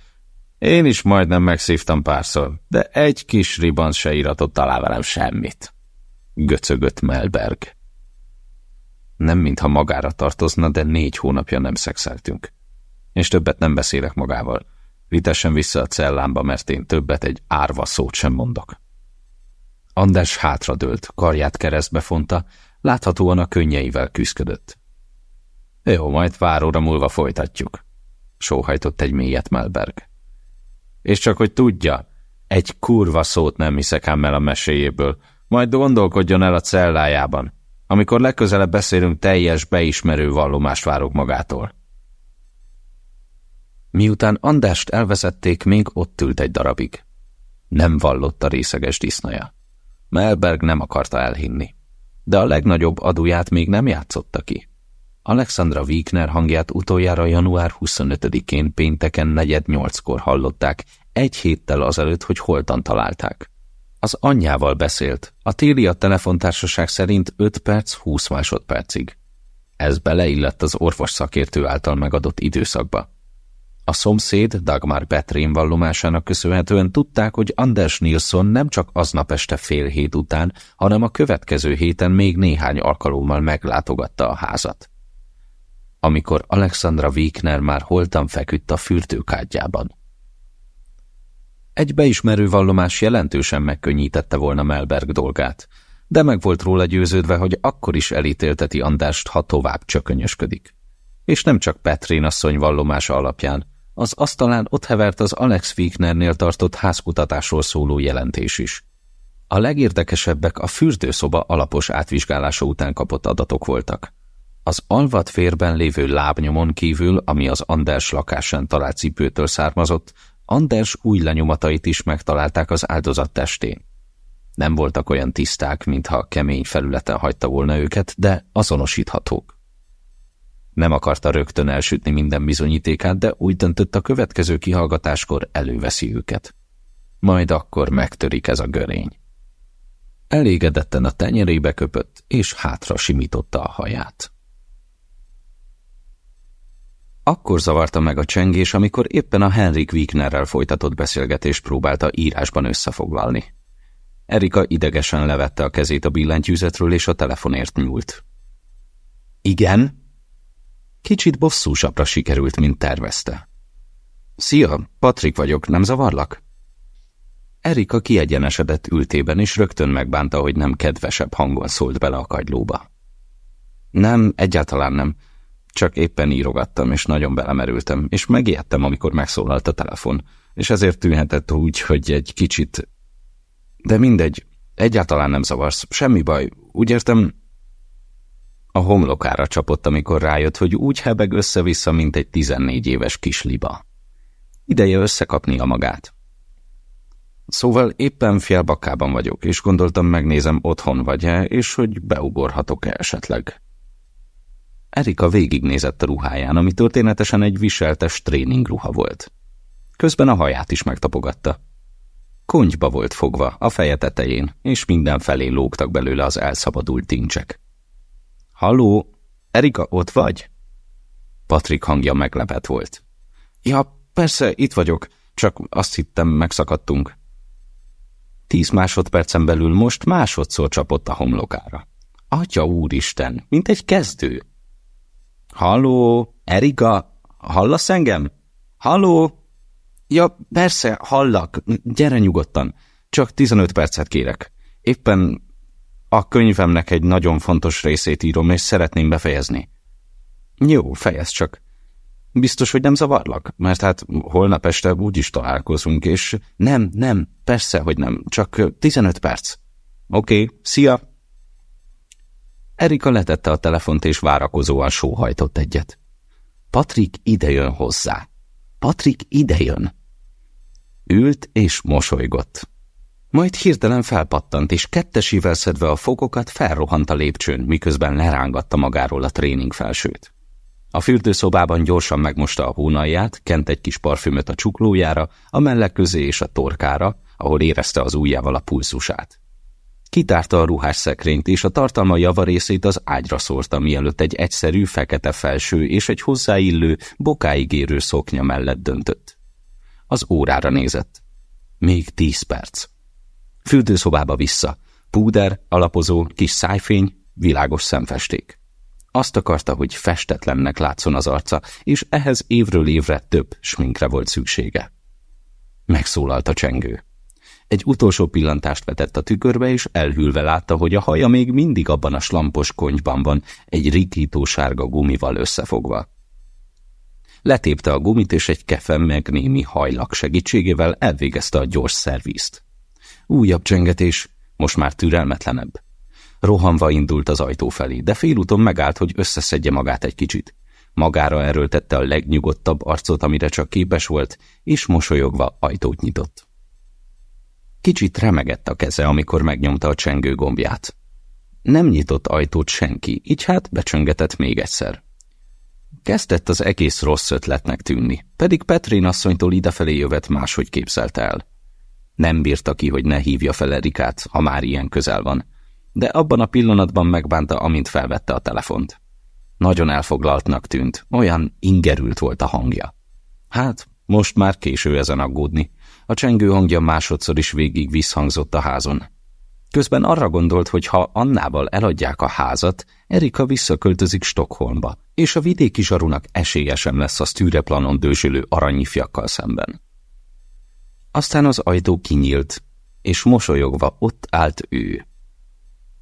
Én is majdnem megszívtam párszor, de egy kis riban se íratott alá velem semmit. Göcögött Melberg. Nem mintha magára tartozna, de négy hónapja nem szexeltünk. És többet nem beszélek magával. Vitessen vissza a cellámba, mert én többet egy árva szót sem mondok. András hátradőlt, karját keresztbe fonta, láthatóan a könnyeivel küzdködött. Jó, majd pár óra múlva folytatjuk. Sóhajtott egy mélyet Melberg. És csak hogy tudja, egy kurva szót nem hiszek ám el a meséjéből, majd gondolkodjon el a cellájában. Amikor legközelebb beszélünk, teljes, beismerő vallomást várok magától. Miután Andást elvezették, még ott ült egy darabig. Nem vallott a részeges disznaja. Melberg nem akarta elhinni. De a legnagyobb adóját még nem játszotta ki. Alexandra Wigner hangját utoljára január 25-én pénteken negyed nyolckor hallották, egy héttel azelőtt, hogy holtan találták. Az anyjával beszélt, a Télia telefontársaság szerint 5 perc 20 másodpercig. Ez beleillett az orvos szakértő által megadott időszakba. A szomszéd Dagmar Petrén vallomásának köszönhetően tudták, hogy Anders Nilsson nem csak aznap este fél hét után, hanem a következő héten még néhány alkalommal meglátogatta a házat. Amikor Alexandra Wigner már holtan feküdt a fürdőkádjában. Egy beismerő vallomás jelentősen megkönnyítette volna Melberg dolgát, de meg volt róla győződve, hogy akkor is elítélteti Andást, ha tovább csökönyösködik. És nem csak Petrén asszony vallomása alapján, az asztalán ott hevert az Alex Wignernél tartott házkutatásról szóló jelentés is. A legérdekesebbek a fürdőszoba alapos átvizsgálása után kapott adatok voltak. Az alvat férben lévő lábnyomon kívül, ami az Anders lakásán talált cipőtől származott, Anders új lenyomatait is megtalálták az áldozat testén. Nem voltak olyan tiszták, mintha kemény felületen hagyta volna őket, de azonosíthatók. Nem akarta rögtön elsütni minden bizonyítékát, de úgy döntött a következő kihallgatáskor előveszi őket. Majd akkor megtörik ez a görény. Elégedetten a tenyerébe köpött, és hátra simította a haját. Akkor zavarta meg a csengés, amikor éppen a Henrik Wignerrel folytatott beszélgetést próbálta írásban összefoglalni. Erika idegesen levette a kezét a billentyűzetről, és a telefonért nyúlt. Igen? Kicsit bosszúsabbra sikerült, mint tervezte. Szia, Patrik vagyok, nem zavarlak? Erika kiegyenesedett ültében, és rögtön megbánta, hogy nem kedvesebb hangon szólt bele a kagylóba. Nem, egyáltalán nem. Csak éppen írogattam, és nagyon belemerültem, és megijedtem, amikor megszólalt a telefon, és ezért tűnhetett úgy, hogy egy kicsit... De mindegy, egyáltalán nem zavarsz, semmi baj, úgy értem, a homlokára csapott, amikor rájött, hogy úgy hebeg össze-vissza, mint egy tizennégy éves kis liba. Ideje összekapnia magát. Szóval éppen félbakában vagyok, és gondoltam megnézem otthon vagy-e, és hogy beugorhatok-e esetleg. Erika végignézett a ruháján, ami történetesen egy viseltes tréningruha volt. Közben a haját is megtapogatta. Kontyba volt fogva, a feje tetején, és mindenfelé lógtak belőle az elszabadult tincsek. Halló, Erika, ott vagy? Patrik hangja meglepett volt. Ja, persze, itt vagyok, csak azt hittem, megszakadtunk. Tíz másodpercen belül most másodszor csapott a homlokára. Atya úristen, mint egy kezdő. Halló, Erika, hallasz engem? Halló? Ja, persze, hallak, gyere nyugodtan, csak 15 percet kérek. Éppen a könyvemnek egy nagyon fontos részét írom, és szeretném befejezni. Jó, fejezd csak. Biztos, hogy nem zavarlak? Mert hát holnap este úgyis találkozunk, és nem, nem, persze, hogy nem, csak 15 perc. Oké, okay, szia! Erika letette a telefont, és várakozóan sóhajtott egyet. Patrik idejön hozzá. Patrik idejön. Ült és mosolygott. Majd hirtelen felpattant, és kettesével szedve a fogokat felrohant a lépcsőn, miközben lerángatta magáról a tréning felsőt. A fürdőszobában gyorsan megmosta a hónalját, kent egy kis parfümöt a csuklójára, a mellek közé és a torkára, ahol érezte az ujjával a pulzusát. Kitárta a ruhás szekrényt, és a tartalma javarészét az ágyra szórta, mielőtt egy egyszerű, fekete felső és egy hozzáillő, bokáig szoknya mellett döntött. Az órára nézett. Még tíz perc. Fürdőszobába vissza. Púder, alapozó, kis szájfény, világos szemfesték. Azt akarta, hogy festetlennek látszon az arca, és ehhez évről évre több sminkre volt szüksége. Megszólalt a csengő. Egy utolsó pillantást vetett a tükörbe, és elhűlve látta, hogy a haja még mindig abban a slampos konyban van, egy rikító sárga gumival összefogva. Letépte a gumit, és egy kefen meg némi hajlak segítségével elvégezte a gyors szervízt. Újabb csengetés, most már türelmetlenebb. Rohanva indult az ajtó felé, de félúton megállt, hogy összeszedje magát egy kicsit. Magára erőltette a legnyugodtabb arcot, amire csak képes volt, és mosolyogva ajtót nyitott. Kicsit remegett a keze, amikor megnyomta a csengő gombját. Nem nyitott ajtót senki, így hát becsöngetett még egyszer. Kezdett az egész rossz ötletnek tűnni, pedig Petrén asszonytól idefelé jövet máshogy képzelte el. Nem bírta ki, hogy ne hívja fel Erikát, ha már ilyen közel van, de abban a pillanatban megbánta, amint felvette a telefont. Nagyon elfoglaltnak tűnt, olyan ingerült volt a hangja. Hát, most már késő ezen aggódni. A csengő hangja másodszor is végig visszhangzott a házon. Közben arra gondolt, hogy ha Annával eladják a házat, Erika visszaköltözik Stockholmba, és a vidéki zsarunak esélye sem lesz a sztűreplanon dősülő aranyifjakkal szemben. Aztán az ajtó kinyílt, és mosolyogva ott állt ő.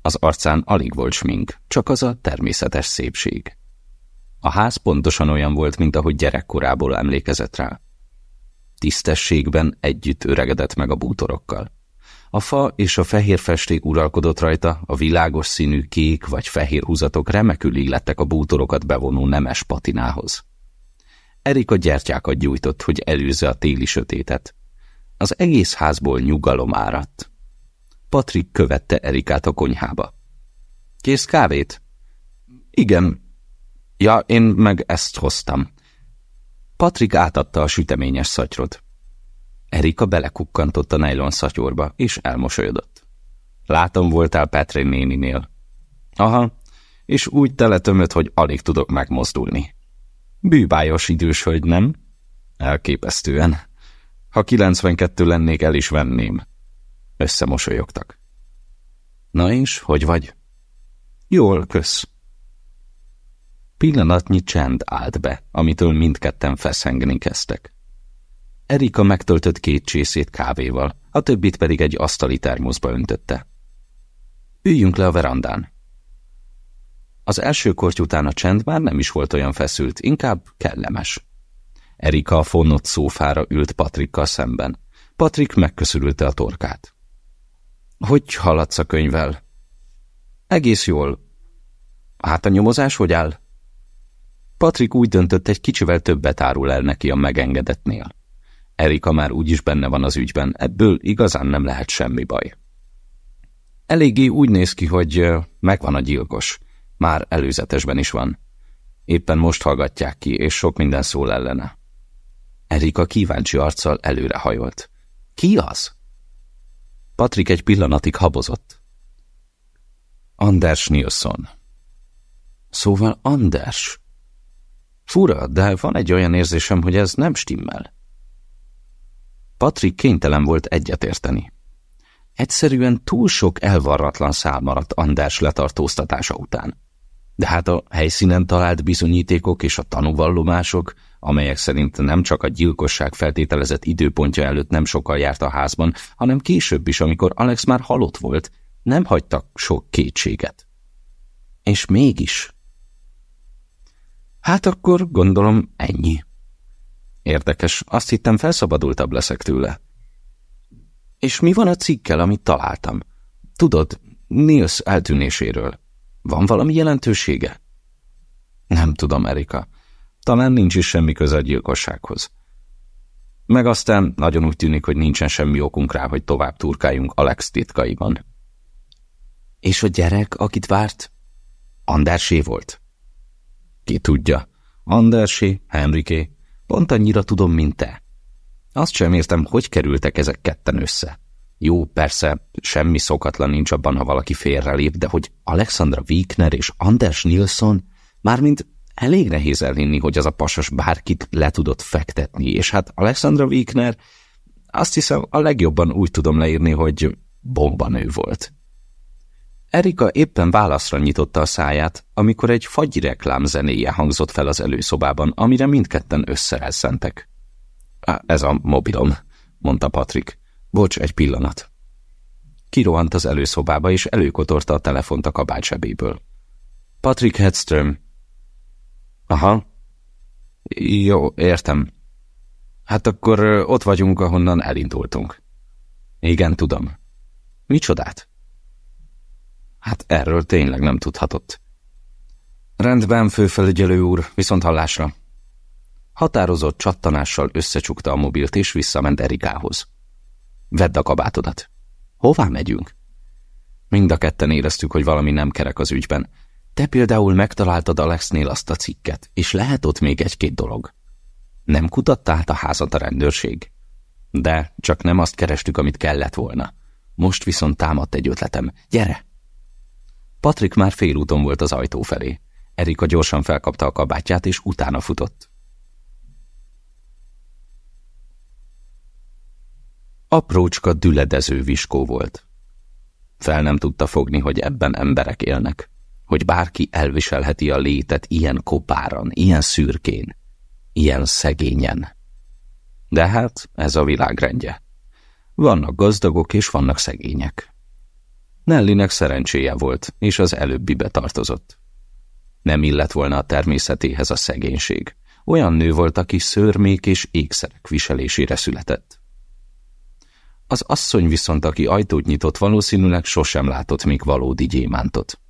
Az arcán alig volt smink, csak az a természetes szépség. A ház pontosan olyan volt, mint ahogy gyerekkorából emlékezett rá. Tisztességben együtt öregedett meg a bútorokkal. A fa és a fehér festék uralkodott rajta, a világos színű kék vagy fehér húzatok remekül illettek a bútorokat bevonó nemes patinához. Erika gyertyákat gyújtott, hogy előzze a téli sötétet. Az egész házból nyugalom áradt. Patrik követte Erikát a konyhába. Kész kávét? Igen. Ja, én meg ezt hoztam. Patrik átadta a süteményes szatyrot. Erika belekukkantott a nejlon szatyorba, és elmosolyodott. Látom, voltál Petrin néninél. Aha, és úgy teletömött, hogy alig tudok megmozdulni. Bűbájos idős hogy nem? Elképesztően. Ha 92 lennék, el is venném. Összemosolyogtak. Na és, hogy vagy? Jól, kösz. Pillanatnyi csend állt be, amitől mindketten feszengni kezdtek. Erika megtöltött két csészét kávéval, a többit pedig egy asztali termoszba öntötte. Üljünk le a verandán. Az első korty után a csend már nem is volt olyan feszült, inkább kellemes. Erika a fonnott szófára ült Patrikkal szemben. Patrik megköszörülte a torkát. Hogy haladsz a könyvvel? Egész jól. Hát a nyomozás hogy áll? Patrik úgy döntött, egy kicsivel többet árul el neki a megengedettnél. Erika már úgyis benne van az ügyben, ebből igazán nem lehet semmi baj. Eléggé úgy néz ki, hogy megvan a gyilkos. Már előzetesben is van. Éppen most hallgatják ki, és sok minden szól ellene. Erika kíváncsi arccal előrehajolt. Ki az? Patrik egy pillanatig habozott. Anders Nilsson. Szóval Anders. Fura, de van egy olyan érzésem, hogy ez nem stimmel. Patrik kénytelen volt egyetérteni. Egyszerűen túl sok elvarratlan szál maradt Anders letartóztatása után. De hát a helyszínen talált bizonyítékok és a tanúvallomások, amelyek szerint nem csak a gyilkosság feltételezett időpontja előtt nem sokkal járt a házban, hanem később is, amikor Alex már halott volt, nem hagytak sok kétséget. És mégis. Hát akkor gondolom ennyi. Érdekes, azt hittem felszabadultabb leszek tőle. És mi van a cikkel, amit találtam? Tudod, Nils eltűnéséről. Van valami jelentősége? Nem tudom, Erika. Talán nincs is semmi köze a gyilkossághoz. Meg aztán nagyon úgy tűnik, hogy nincsen semmi okunk rá, hogy tovább turkáljunk Alex titkaiban. És a gyerek, akit várt? Andersé volt. Ki tudja. Andersé, Henriké, Pont annyira tudom, mint te. Azt sem értem, hogy kerültek ezek ketten össze. Jó, persze, semmi szokatlan nincs abban, ha valaki félrelép, de hogy Alexandra Wigner és Anders Nilsson, mármint elég nehéz elhinni, hogy az a pasas bárkit le tudott fektetni, és hát Alexandra Wigner, azt hiszem a legjobban úgy tudom leírni, hogy bombanő volt. Erika éppen válaszra nyitotta a száját, amikor egy reklám zenéje hangzott fel az előszobában, amire mindketten összerezzentek. Ez a mobilom, mondta Patrik. Bocs, egy pillanat. Kirohant az előszobába, és előkotorta a telefont a kabátsebéből. Patrick Hedström. Aha. Jó, értem. Hát akkor ott vagyunk, ahonnan elindultunk. Igen, tudom. Micsodát? Hát erről tényleg nem tudhatott. Rendben, főfelügyelő úr, viszont hallásra. Határozott csattanással összecsukta a mobilt és visszament Erikához. Vedd a kabátodat. Hová megyünk? Mind a ketten éreztük, hogy valami nem kerek az ügyben. Te például megtaláltad Alexnél azt a cikket, és lehet ott még egy-két dolog. Nem kutatta a házat a rendőrség? De csak nem azt kerestük, amit kellett volna. Most viszont támadt egy ötletem. Gyere! Patrik már félúton volt az ajtó felé. Erika gyorsan felkapta a kabátját, és utána futott. Aprócska düledező viskó volt. Fel nem tudta fogni, hogy ebben emberek élnek, hogy bárki elviselheti a létet ilyen kopáran, ilyen szürkén, ilyen szegényen. De hát ez a világrendje. Vannak gazdagok és vannak szegények. Nellinek szerencséje volt, és az előbbibe tartozott. Nem illett volna a természetéhez a szegénység. Olyan nő volt, aki szörmék és ékszerek viselésére született. Az asszony viszont, aki ajtót nyitott, valószínűleg sosem látott még valódi gyémántot.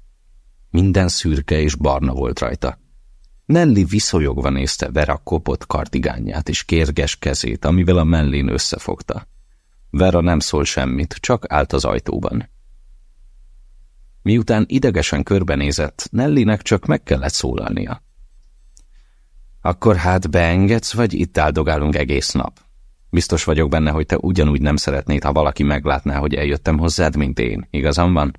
Minden szürke és barna volt rajta. Nelly viszonyogva nézte Vera kopott kardigányját és kérges kezét, amivel a mellén összefogta. Vera nem szól semmit, csak állt az ajtóban. Miután idegesen körbenézett, Nellinek csak meg kellett szólalnia. Akkor hát beengedsz, vagy itt áldogálunk egész nap? Biztos vagyok benne, hogy te ugyanúgy nem szeretnéd, ha valaki meglátná, hogy eljöttem hozzád, mint én. Igazam van?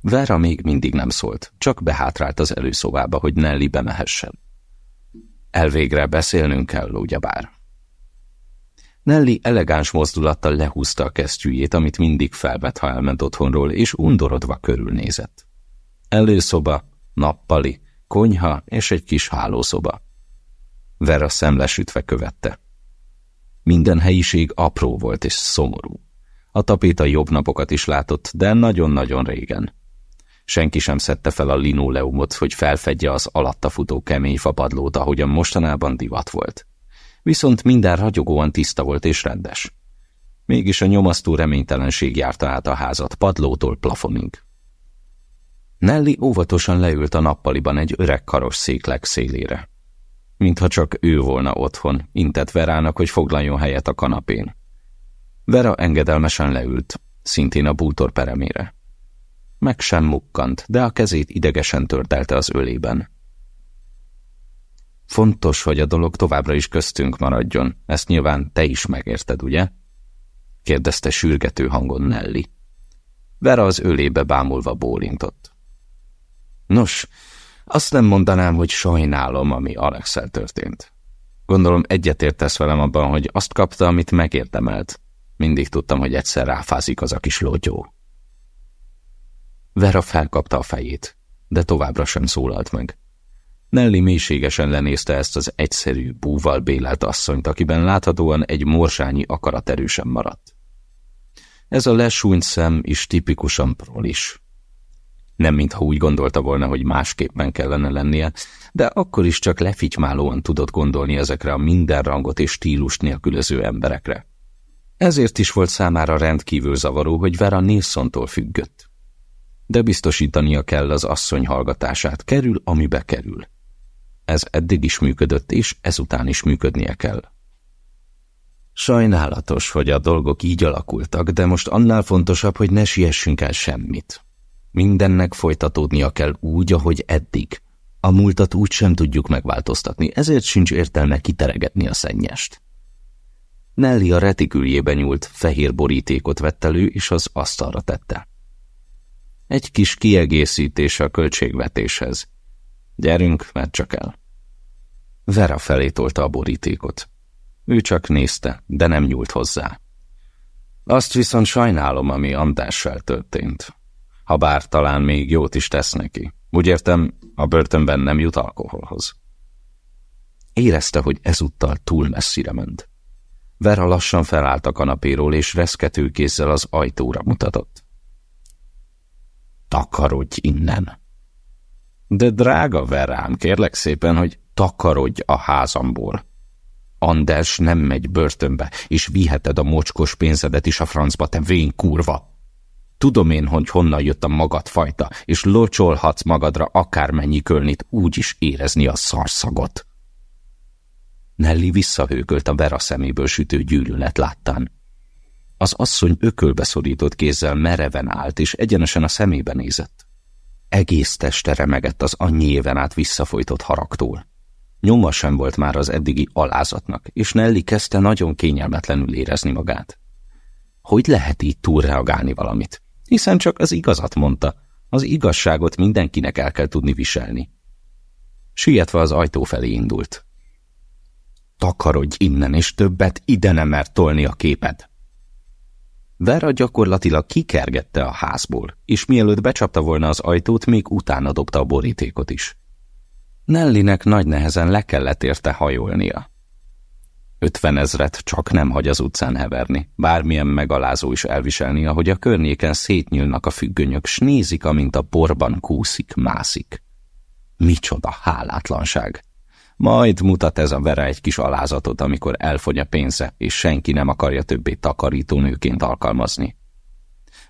Vera még mindig nem szólt, csak behátrált az előszobába, hogy Nelly bemehessen. Elvégre beszélnünk kell, ugyebár. Nelly elegáns mozdulattal lehúzta a kesztyűjét, amit mindig felvett, ha elment otthonról, és undorodva körülnézett. Előszoba, nappali, konyha és egy kis hálószoba. Vera szemlesütve követte. Minden helyiség apró volt és szomorú. A tapéta jobb napokat is látott, de nagyon-nagyon régen. Senki sem szedte fel a linoleumot, hogy felfedje az alatta futó kemény fapadlót, ahogyan mostanában divat volt. Viszont minden ragyogóan tiszta volt és rendes. Mégis a nyomasztó reménytelenség járta át a házat padlótól plafonig. Nelly óvatosan leült a nappaliban egy öreg karos széklek szélére mintha csak ő volna otthon, intett Verának, hogy foglaljon helyet a kanapén. Vera engedelmesen leült, szintén a bútor peremére. Meg sem mukkant, de a kezét idegesen törtelte az ölében. Fontos, hogy a dolog továbbra is köztünk maradjon, ezt nyilván te is megérted, ugye? kérdezte sürgető hangon Nelly. Vera az ölébe bámulva bólintott. Nos, azt nem mondanám, hogy sajnálom, ami alex történt. Gondolom egyetértesz velem abban, hogy azt kapta, amit megérdemelt. Mindig tudtam, hogy egyszer ráfázik az a kis lógyó. Vera felkapta a fejét, de továbbra sem szólalt meg. Nelly mélységesen lenézte ezt az egyszerű, búval bélelt asszonyt, akiben láthatóan egy morsányi akarat erősen maradt. Ez a lesúnyt szem is tipikusan prolis. Nem mintha úgy gondolta volna, hogy másképpen kellene lennie, de akkor is csak lefitymálóan tudott gondolni ezekre a minden rangot és stílust nélkülöző emberekre. Ezért is volt számára rendkívül zavaró, hogy Vera Nilssontól függött. De biztosítania kell az asszony hallgatását, kerül, amibe kerül. Ez eddig is működött, és ezután is működnie kell. Sajnálatos, hogy a dolgok így alakultak, de most annál fontosabb, hogy ne siessünk el semmit. Mindennek folytatódnia kell úgy, ahogy eddig. A múltat úgy sem tudjuk megváltoztatni, ezért sincs értelme kiteregetni a szennyest. Nelly a retiküljébe nyúlt, fehér borítékot vett elő, és az asztalra tette. Egy kis kiegészítés a költségvetéshez. Gyerünk, mert csak el. Vera felé tolta a borítékot. Ő csak nézte, de nem nyúlt hozzá. Azt viszont sajnálom, ami Andással történt ha bár talán még jót is tesz neki. Úgy értem, a börtönben nem jut alkoholhoz. Érezte, hogy ezúttal túl messzire ment. Vera lassan felállt a kanapéról, és reszkető kézzel az ajtóra mutatott. Takarodj innen! De drága Verám, kérlek szépen, hogy takarodj a házamból. Anders nem megy börtönbe, és viheted a mocskos pénzedet is a francba, te vén kurva. Tudom én, hogy honnan jött a magad fajta, és locsolhatsz magadra akármennyi kölnit, úgy is érezni a szarszagot. Nelly visszahőkölt a Vera szeméből sütő gyűlölet láttán. Az asszony ökölbe szorított kézzel mereven állt, és egyenesen a szemébe nézett. Egész teste remegett az annyi éven át visszafolytott haragtól. Nyoma sem volt már az eddigi alázatnak, és Nelly kezdte nagyon kényelmetlenül érezni magát. Hogy lehet így túlreagálni valamit? Hiszen csak az igazat mondta, az igazságot mindenkinek el kell tudni viselni. Sietve az ajtó felé indult. Takarodj innen, és többet ide nem mert tolni a képed. Vera gyakorlatilag kikergette a házból, és mielőtt becsapta volna az ajtót, még utána dobta a borítékot is. Nellinek nagy nehezen le kellett érte hajolnia. Ötven ezret csak nem hagy az utcán heverni, bármilyen megalázó is elviselni, ahogy a környéken szétnyílnak a függönyök, s nézik, amint a borban kúszik, mászik. Micsoda hálátlanság! Majd mutat ez a Vera egy kis alázatot, amikor elfogy a pénze, és senki nem akarja többé takarítónőként alkalmazni.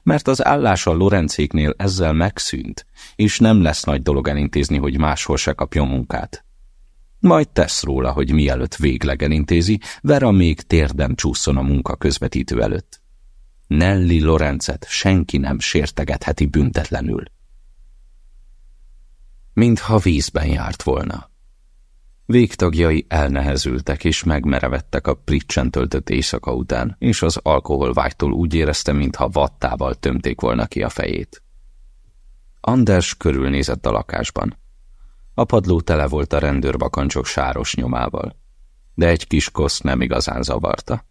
Mert az állása Lorencéknél ezzel megszűnt, és nem lesz nagy dolog elintézni, hogy máshol se kapjon munkát. Majd tesz róla, hogy mielőtt végleg elintézi, Vera még térden csúszson a munka közvetítő előtt. Nelly Lorenzet senki nem sértegetheti büntetlenül. Mintha vízben járt volna. Végtagjai elnehezültek és megmerevettek a pricsen töltött éjszaka után, és az alkoholvágytól úgy érezte, mintha vattával tömték volna ki a fejét. Anders körülnézett a lakásban. A padló tele volt a rendőrbakancsok sáros nyomával, de egy kis kosz nem igazán zavarta.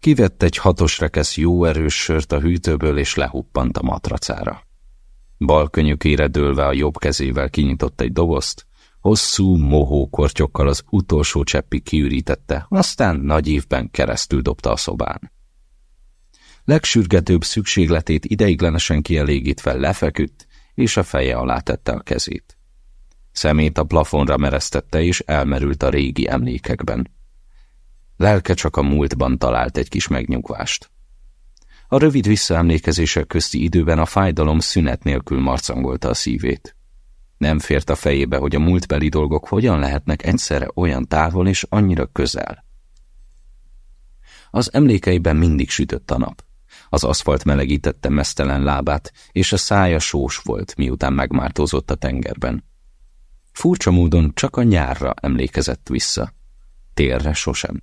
Kivett egy hatos rekesz jó erős sört a hűtőből, és lehuppant a matracára. Bal könyökére dőlve a jobb kezével kinyitott egy dobozt, hosszú, mohó kortyokkal az utolsó cseppig kiürítette, aztán nagy évben keresztül dobta a szobán. Legsürgetőbb szükségletét ideiglenesen kielégítve lefeküdt, és a feje alá tette a kezét. Szemét a plafonra meresztette, és elmerült a régi emlékekben. Lelke csak a múltban talált egy kis megnyugvást. A rövid visszaemlékezések közti időben a fájdalom szünet nélkül marcangolta a szívét. Nem fért a fejébe, hogy a múltbeli dolgok hogyan lehetnek egyszerre olyan távol és annyira közel. Az emlékeiben mindig sütött a nap. Az aszfalt melegítette mesztelen lábát, és a szája sós volt, miután megmártózott a tengerben. Furcsa módon csak a nyárra emlékezett vissza. Térre sosem.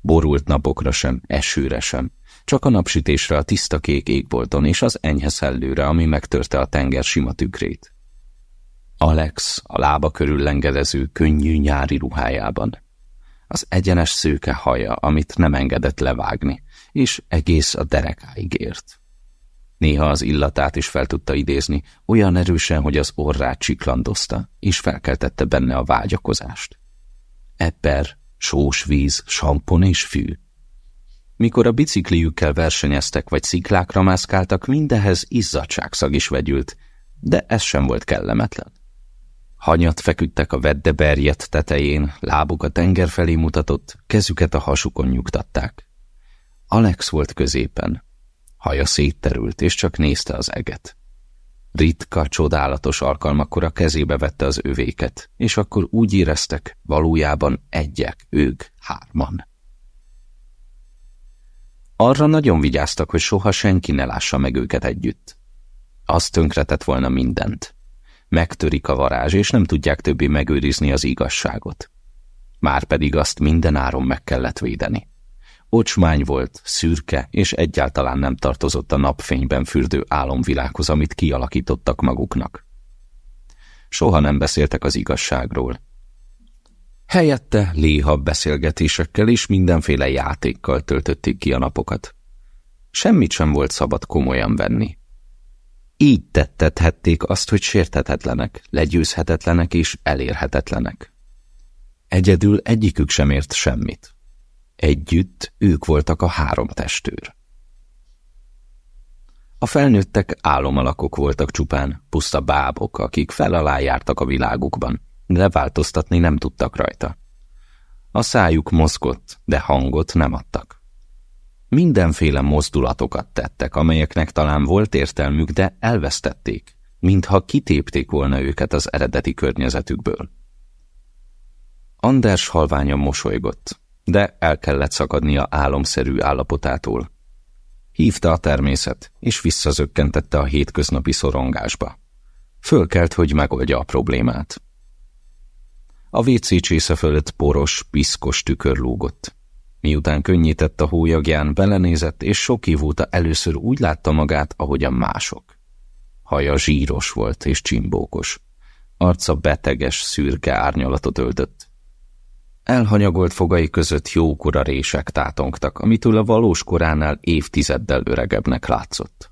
Borult napokra sem, esőre sem, csak a napsütésre a tiszta kék égbolton és az enyhe szellőre, ami megtörte a tenger sima tükrét. Alex a lába körül lengelező, könnyű nyári ruhájában. Az egyenes szőke haja, amit nem engedett levágni, és egész a derekáig ért. Néha az illatát is fel tudta idézni, olyan erősen, hogy az orrát csiklandozta, és felkeltette benne a vágyakozást. Eper, sós víz, sampon és fű. Mikor a bicikliükkel versenyeztek vagy sziklákra mászkáltak, mindehez izzadságszag is vegyült, de ez sem volt kellemetlen. Hanyat feküdtek a veddeberjet tetején, lábuk a tenger felé mutatott, kezüket a hasukon nyugtatták. Alex volt középen. Haja szétterült, és csak nézte az eget. Ritka, csodálatos alkalmakkor a kezébe vette az övéket, és akkor úgy éreztek, valójában egyek, ők, hárman. Arra nagyon vigyáztak, hogy soha senki ne lássa meg őket együtt. Az tönkretett volna mindent. Megtörik a varázs, és nem tudják többé megőrizni az igazságot. Márpedig azt minden áron meg kellett védeni. Ocsmány volt, szürke, és egyáltalán nem tartozott a napfényben fürdő álomvilághoz, amit kialakítottak maguknak. Soha nem beszéltek az igazságról. Helyette léha beszélgetésekkel és mindenféle játékkal töltötték ki a napokat. Semmit sem volt szabad komolyan venni. Így tettethették azt, hogy sérthetetlenek, legyőzhetetlenek és elérhetetlenek. Egyedül egyikük sem ért semmit. Együtt ők voltak a három testőr. A felnőttek álomalakok voltak csupán, puszta bábok, akik fel jártak a világukban, de változtatni nem tudtak rajta. A szájuk mozgott, de hangot nem adtak. Mindenféle mozdulatokat tettek, amelyeknek talán volt értelmük, de elvesztették, mintha kitépték volna őket az eredeti környezetükből. Anders halványan mosolygott, de el kellett szakadnia álomszerű állapotától. Hívta a természet, és visszazökkentette a hétköznapi szorongásba. Fölkelt, hogy megoldja a problémát. A WC csésze fölött poros, piszkos tükör lúgott. Miután könnyített a hólyagján, belenézett, és sok év óta először úgy látta magát, ahogy a mások. Haja zsíros volt és csimbókos. Arca beteges, szürke árnyalatot öltött. Elhanyagolt fogai között jókora rések tátongtak, amitől a valós koránál évtizeddel öregebbnek látszott.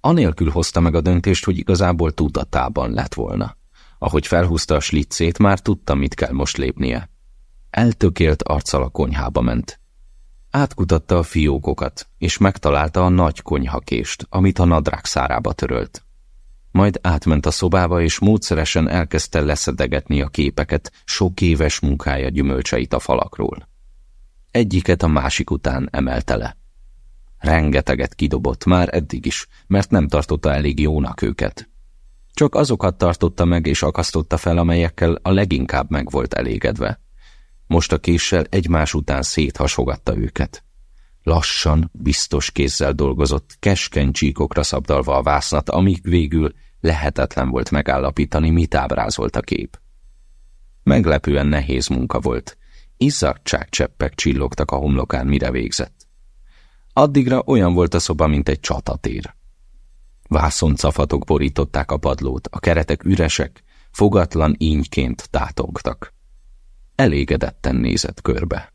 Anélkül hozta meg a döntést, hogy igazából tudatában lett volna. Ahogy felhúzta a sliccét, már tudta, mit kell most lépnie. Eltökélt arccal a konyhába ment. Átkutatta a fiókokat, és megtalálta a nagy konyhakést, amit a nadrág szárába törölt. Majd átment a szobába, és módszeresen elkezdte leszedegetni a képeket, sok éves munkája gyümölcseit a falakról. Egyiket a másik után emelte le. Rengeteget kidobott már eddig is, mert nem tartotta elég jónak őket. Csak azokat tartotta meg és akasztotta fel, amelyekkel a leginkább meg volt elégedve. Most a késsel egymás után széthasogatta őket. Lassan, biztos kézzel dolgozott, keskeny csíkokra szabdalva a vásznat, amíg végül lehetetlen volt megállapítani, mit ábrázolt a kép. Meglepően nehéz munka volt. cseppek csillogtak a homlokán, mire végzett. Addigra olyan volt a szoba, mint egy csatatér. Vászoncafatok borították a padlót, a keretek üresek, fogatlan ínyként tátongtak. Elégedetten nézett körbe.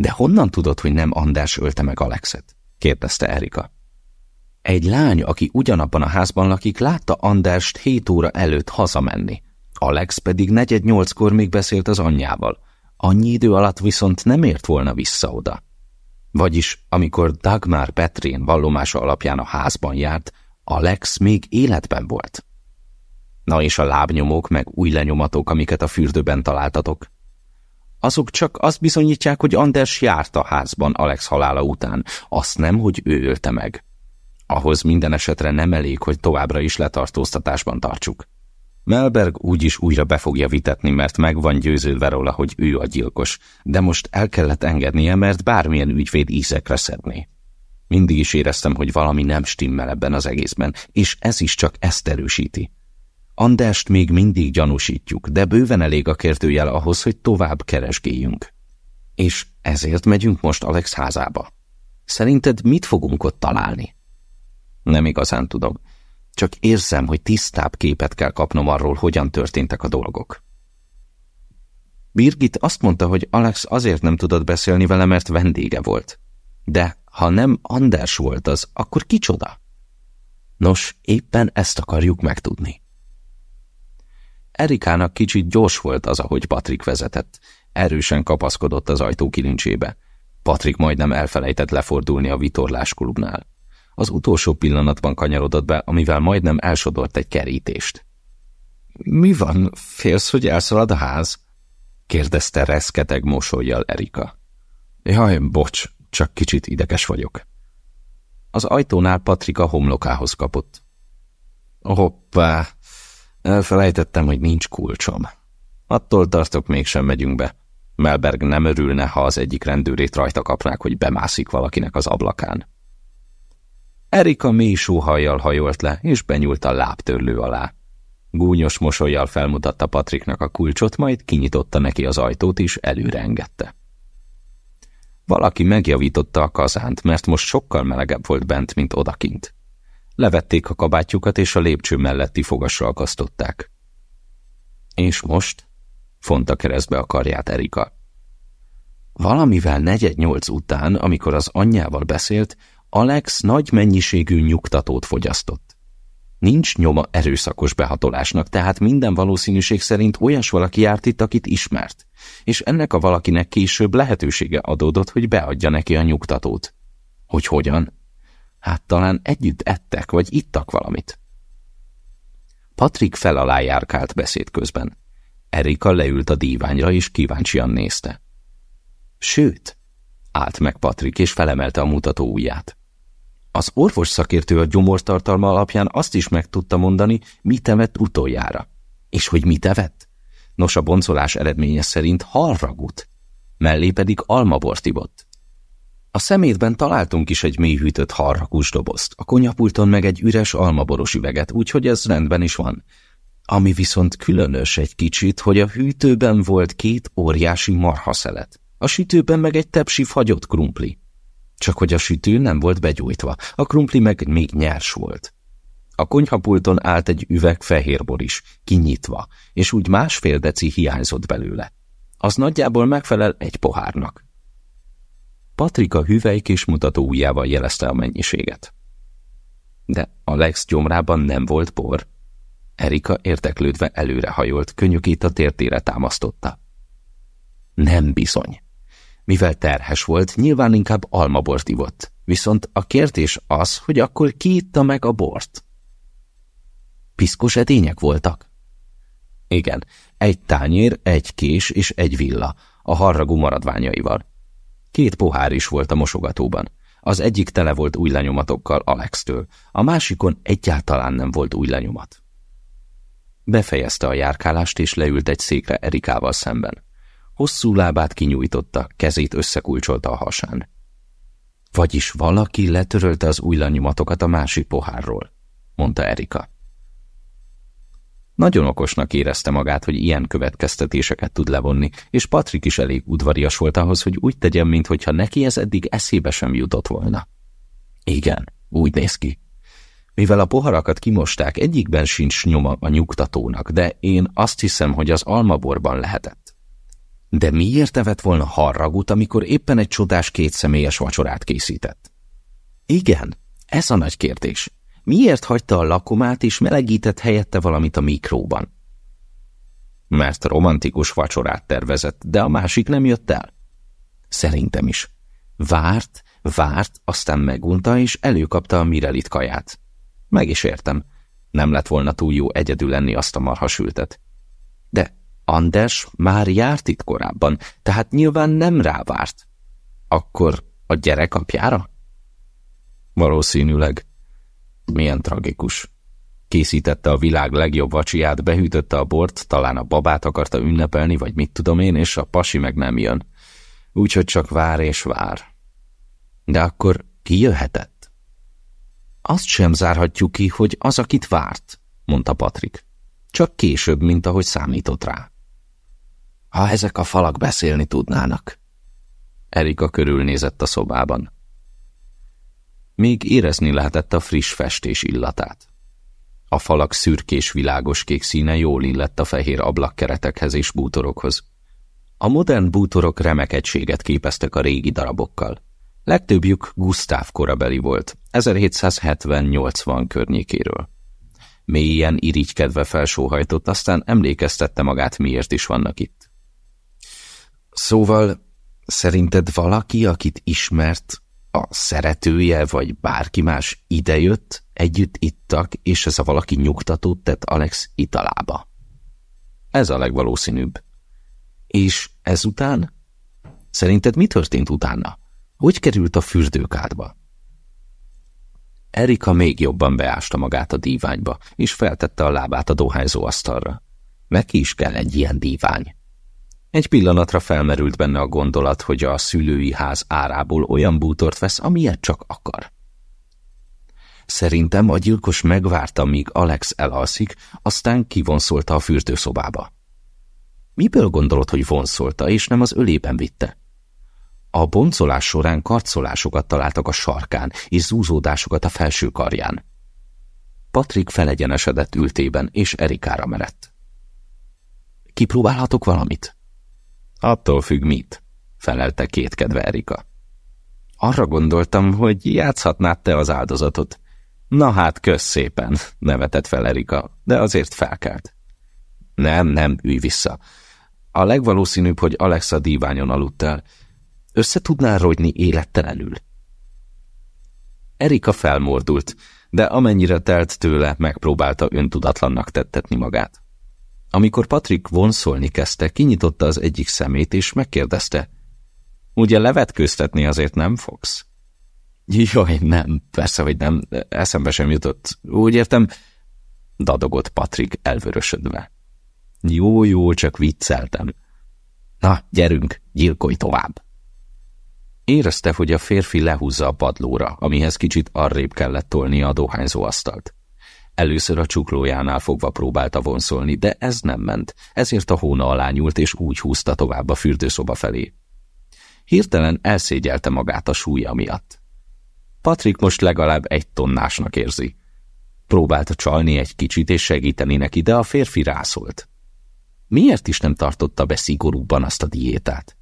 De honnan tudod, hogy nem András ölte meg Alexet? kérdezte Erika. Egy lány, aki ugyanabban a házban lakik, látta Andrást hét óra előtt hazamenni. Alex pedig negyed nyolckor még beszélt az anyjával. Annyi idő alatt viszont nem ért volna vissza oda. Vagyis, amikor Dagmar Petrén vallomása alapján a házban járt, Alex még életben volt. Na és a lábnyomok meg új lenyomatok, amiket a fürdőben találtatok. Azok csak azt bizonyítják, hogy Anders járt a házban Alex halála után, azt nem, hogy ő ölte meg. Ahhoz minden esetre nem elég, hogy továbbra is letartóztatásban tartsuk. Melberg úgyis újra be fogja vitetni, mert meg van győződve róla, hogy ő a gyilkos, de most el kellett engednie, mert bármilyen ügyvéd ízekre szedné. Mindig is éreztem, hogy valami nem stimmel ebben az egészben, és ez is csak ezt erősíti. Andest még mindig gyanúsítjuk, de bőven elég a kérdőjel ahhoz, hogy tovább keresgéljünk. És ezért megyünk most Alex házába. Szerinted mit fogunk ott találni? Nem igazán tudom. Csak érzem, hogy tisztább képet kell kapnom arról, hogyan történtek a dolgok. Birgit azt mondta, hogy Alex azért nem tudott beszélni vele, mert vendége volt. De ha nem Anders volt az, akkor kicsoda? Nos, éppen ezt akarjuk megtudni. Erikának kicsit gyors volt az, ahogy Patrik vezetett. Erősen kapaszkodott az ajtó kilincsébe. Patrik majdnem elfelejtett lefordulni a vitorlásklubnál. Az utolsó pillanatban kanyarodott be, amivel majdnem elsodort egy kerítést. Mi van, félsz, hogy elszalad a ház? kérdezte reszketeg mosolyjal Erika. Jaj, bocs, csak kicsit ideges vagyok. Az ajtónál Patrika homlokához kapott. Hoppá, elfelejtettem, hogy nincs kulcsom. Attól tartok, mégsem megyünk be. Melberg nem örülne, ha az egyik rendőrét rajta kapnák, hogy bemászik valakinek az ablakán. Erika mély sóhajjal hajolt le, és benyúlt a lábtörlő alá. Gúnyos mosolyjal felmutatta Patriknak a kulcsot, majd kinyitotta neki az ajtót, és előre. Valaki megjavította a kazánt, mert most sokkal melegebb volt bent, mint odakint. Levették a kabátjukat, és a lépcső melletti fogasra akasztották. És most? fonta keresztbe a karját Erika. Valamivel negyed nyolc után, amikor az anyjával beszélt, Alex nagy mennyiségű nyugtatót fogyasztott. Nincs nyoma erőszakos behatolásnak, tehát minden valószínűség szerint olyas valaki járt itt, akit ismert, és ennek a valakinek később lehetősége adódott, hogy beadja neki a nyugtatót. Hogy hogyan? Hát talán együtt ettek, vagy ittak valamit. Patrik fel alá beszéd közben. Erika leült a díványra, és kíváncsian nézte. Sőt, állt meg Patrik, és felemelte a mutató ujját. Az orvos szakértő a gyomortartalma alapján azt is meg tudta mondani, mit evett utoljára. És hogy mit evett? Nos, a boncolás eredménye szerint harragut, mellé pedig almabort. A szemétben találtunk is egy mélyhűtött harrakus dobozt, a konyapulton meg egy üres almaboros üveget, úgyhogy ez rendben is van. Ami viszont különös egy kicsit, hogy a hűtőben volt két óriási marhaszelet, a sütőben meg egy tepsi fagyott krumpli. Csak hogy a sütő nem volt begyújtva, a krumpli meg még nyers volt. A konyhapulton állt egy üveg fehérbor is, kinyitva, és úgy másfél deci hiányzott belőle. Az nagyjából megfelel egy pohárnak. Patrika hüvelyk és mutató ujjával jelezte a mennyiséget. De Alex gyomrában nem volt por. Erika érteklődve előrehajolt, könyökét a tértére támasztotta. Nem bizony. Mivel terhes volt, nyilván inkább almabort ivott. Viszont a kérdés az, hogy akkor ki meg a bort? Piszkos edények voltak? Igen, egy tányér, egy kés és egy villa, a harragú maradványaival. Két pohár is volt a mosogatóban. Az egyik tele volt új lenyomatokkal Alex-től, a másikon egyáltalán nem volt új lenyomat. Befejezte a járkálást, és leült egy székre Erikával szemben. Hosszú lábát kinyújtotta, kezét összekulcsolta a hasán. Vagyis valaki letörölte az új lenyomatokat a másik pohárról, mondta Erika. Nagyon okosnak érezte magát, hogy ilyen következtetéseket tud levonni, és Patrik is elég udvarias volt ahhoz, hogy úgy tegyen, mintha neki ez eddig eszébe sem jutott volna. Igen, úgy néz ki. Mivel a poharakat kimosták, egyikben sincs nyoma a nyugtatónak, de én azt hiszem, hogy az almaborban lehetett. De miért evett volna harragut, amikor éppen egy csodás kétszemélyes vacsorát készített? Igen, ez a nagy kérdés. Miért hagyta a lakomát és melegített helyette valamit a mikróban? Mert romantikus vacsorát tervezett, de a másik nem jött el. Szerintem is. Várt, várt, aztán megunta, és előkapta a mirelit kaját. Meg is értem. Nem lett volna túl jó egyedül lenni azt a marhasültet. De Anders már járt itt korábban, tehát nyilván nem rávárt. Akkor a gyerek apjára? Valószínűleg. Milyen tragikus. Készítette a világ legjobb vacsiát, behűtötte a bort, talán a babát akarta ünnepelni, vagy mit tudom én, és a pasi meg nem jön. Úgyhogy csak vár és vár. De akkor ki jöhetett? Azt sem zárhatjuk ki, hogy az, akit várt, mondta Patrik. Csak később, mint ahogy számított rá. Ha ezek a falak beszélni tudnának. Erika körülnézett a szobában. Még érezni lehetett a friss festés illatát. A falak szürkés világos kék színe jól illett a fehér ablakkeretekhez és bútorokhoz. A modern bútorok remek egységet képeztek a régi darabokkal. Legtöbbjük Gustav korabeli volt, 1770-80 környékéről. Mélyen irigykedve felsóhajtott, aztán emlékeztette magát, miért is vannak itt. Szóval, szerinted valaki, akit ismert, a szeretője vagy bárki más idejött, együtt ittak, és ez a valaki nyugtatót tett Alex italába. Ez a legvalószínűbb. És ezután? Szerinted mi történt utána? Hogy került a fürdőkádba? Erika még jobban beásta magát a díványba, és feltette a lábát a dohányzó asztalra. Neki is kell egy ilyen dívány. Egy pillanatra felmerült benne a gondolat, hogy a szülői ház árából olyan bútort vesz, amilyet csak akar. Szerintem a gyilkos megvárta, míg Alex elalszik, aztán kivonszolta a fürdőszobába. Miből gondolod, hogy vonszolta, és nem az ölében vitte? A boncolás során karcolásokat találtak a sarkán, és zúzódásokat a felső karján. Patrik felegyenesedett ültében, és Erikára merett. Kipróbálhatok valamit? Attól függ mit, felelte kétkedve Erika. Arra gondoltam, hogy játszhatnád te az áldozatot. Na hát, kösz szépen, nevetett fel Erika, de azért felkelt. Nem, nem, ülj vissza. A legvalószínűbb, hogy Alexa díványon aludt el. Össze rogyni élettelenül? Erika felmordult, de amennyire telt tőle, megpróbálta öntudatlannak tettetni magát. Amikor Patrick vonszolni kezdte, kinyitotta az egyik szemét, és megkérdezte, ugye levetkőztetni azért nem fogsz? Jaj, nem, persze, hogy nem, eszembe sem jutott. Úgy értem, dadogott Patrick elvörösödve. Jó, jó, csak vicceltem. Na, gyerünk, gyilkolj tovább! Érezte, hogy a férfi lehúzza a padlóra, amihez kicsit arrébb kellett tolni a dohányzó asztalt. Először a csuklójánál fogva próbálta vonszolni, de ez nem ment, ezért a hóna alá nyúlt és úgy húzta tovább a fürdőszoba felé. Hirtelen elszégyelte magát a súlya miatt. Patrik most legalább egy tonnásnak érzi. Próbálta csalni egy kicsit és segíteni neki, de a férfi rászólt. Miért is nem tartotta be szigorúbban azt a diétát?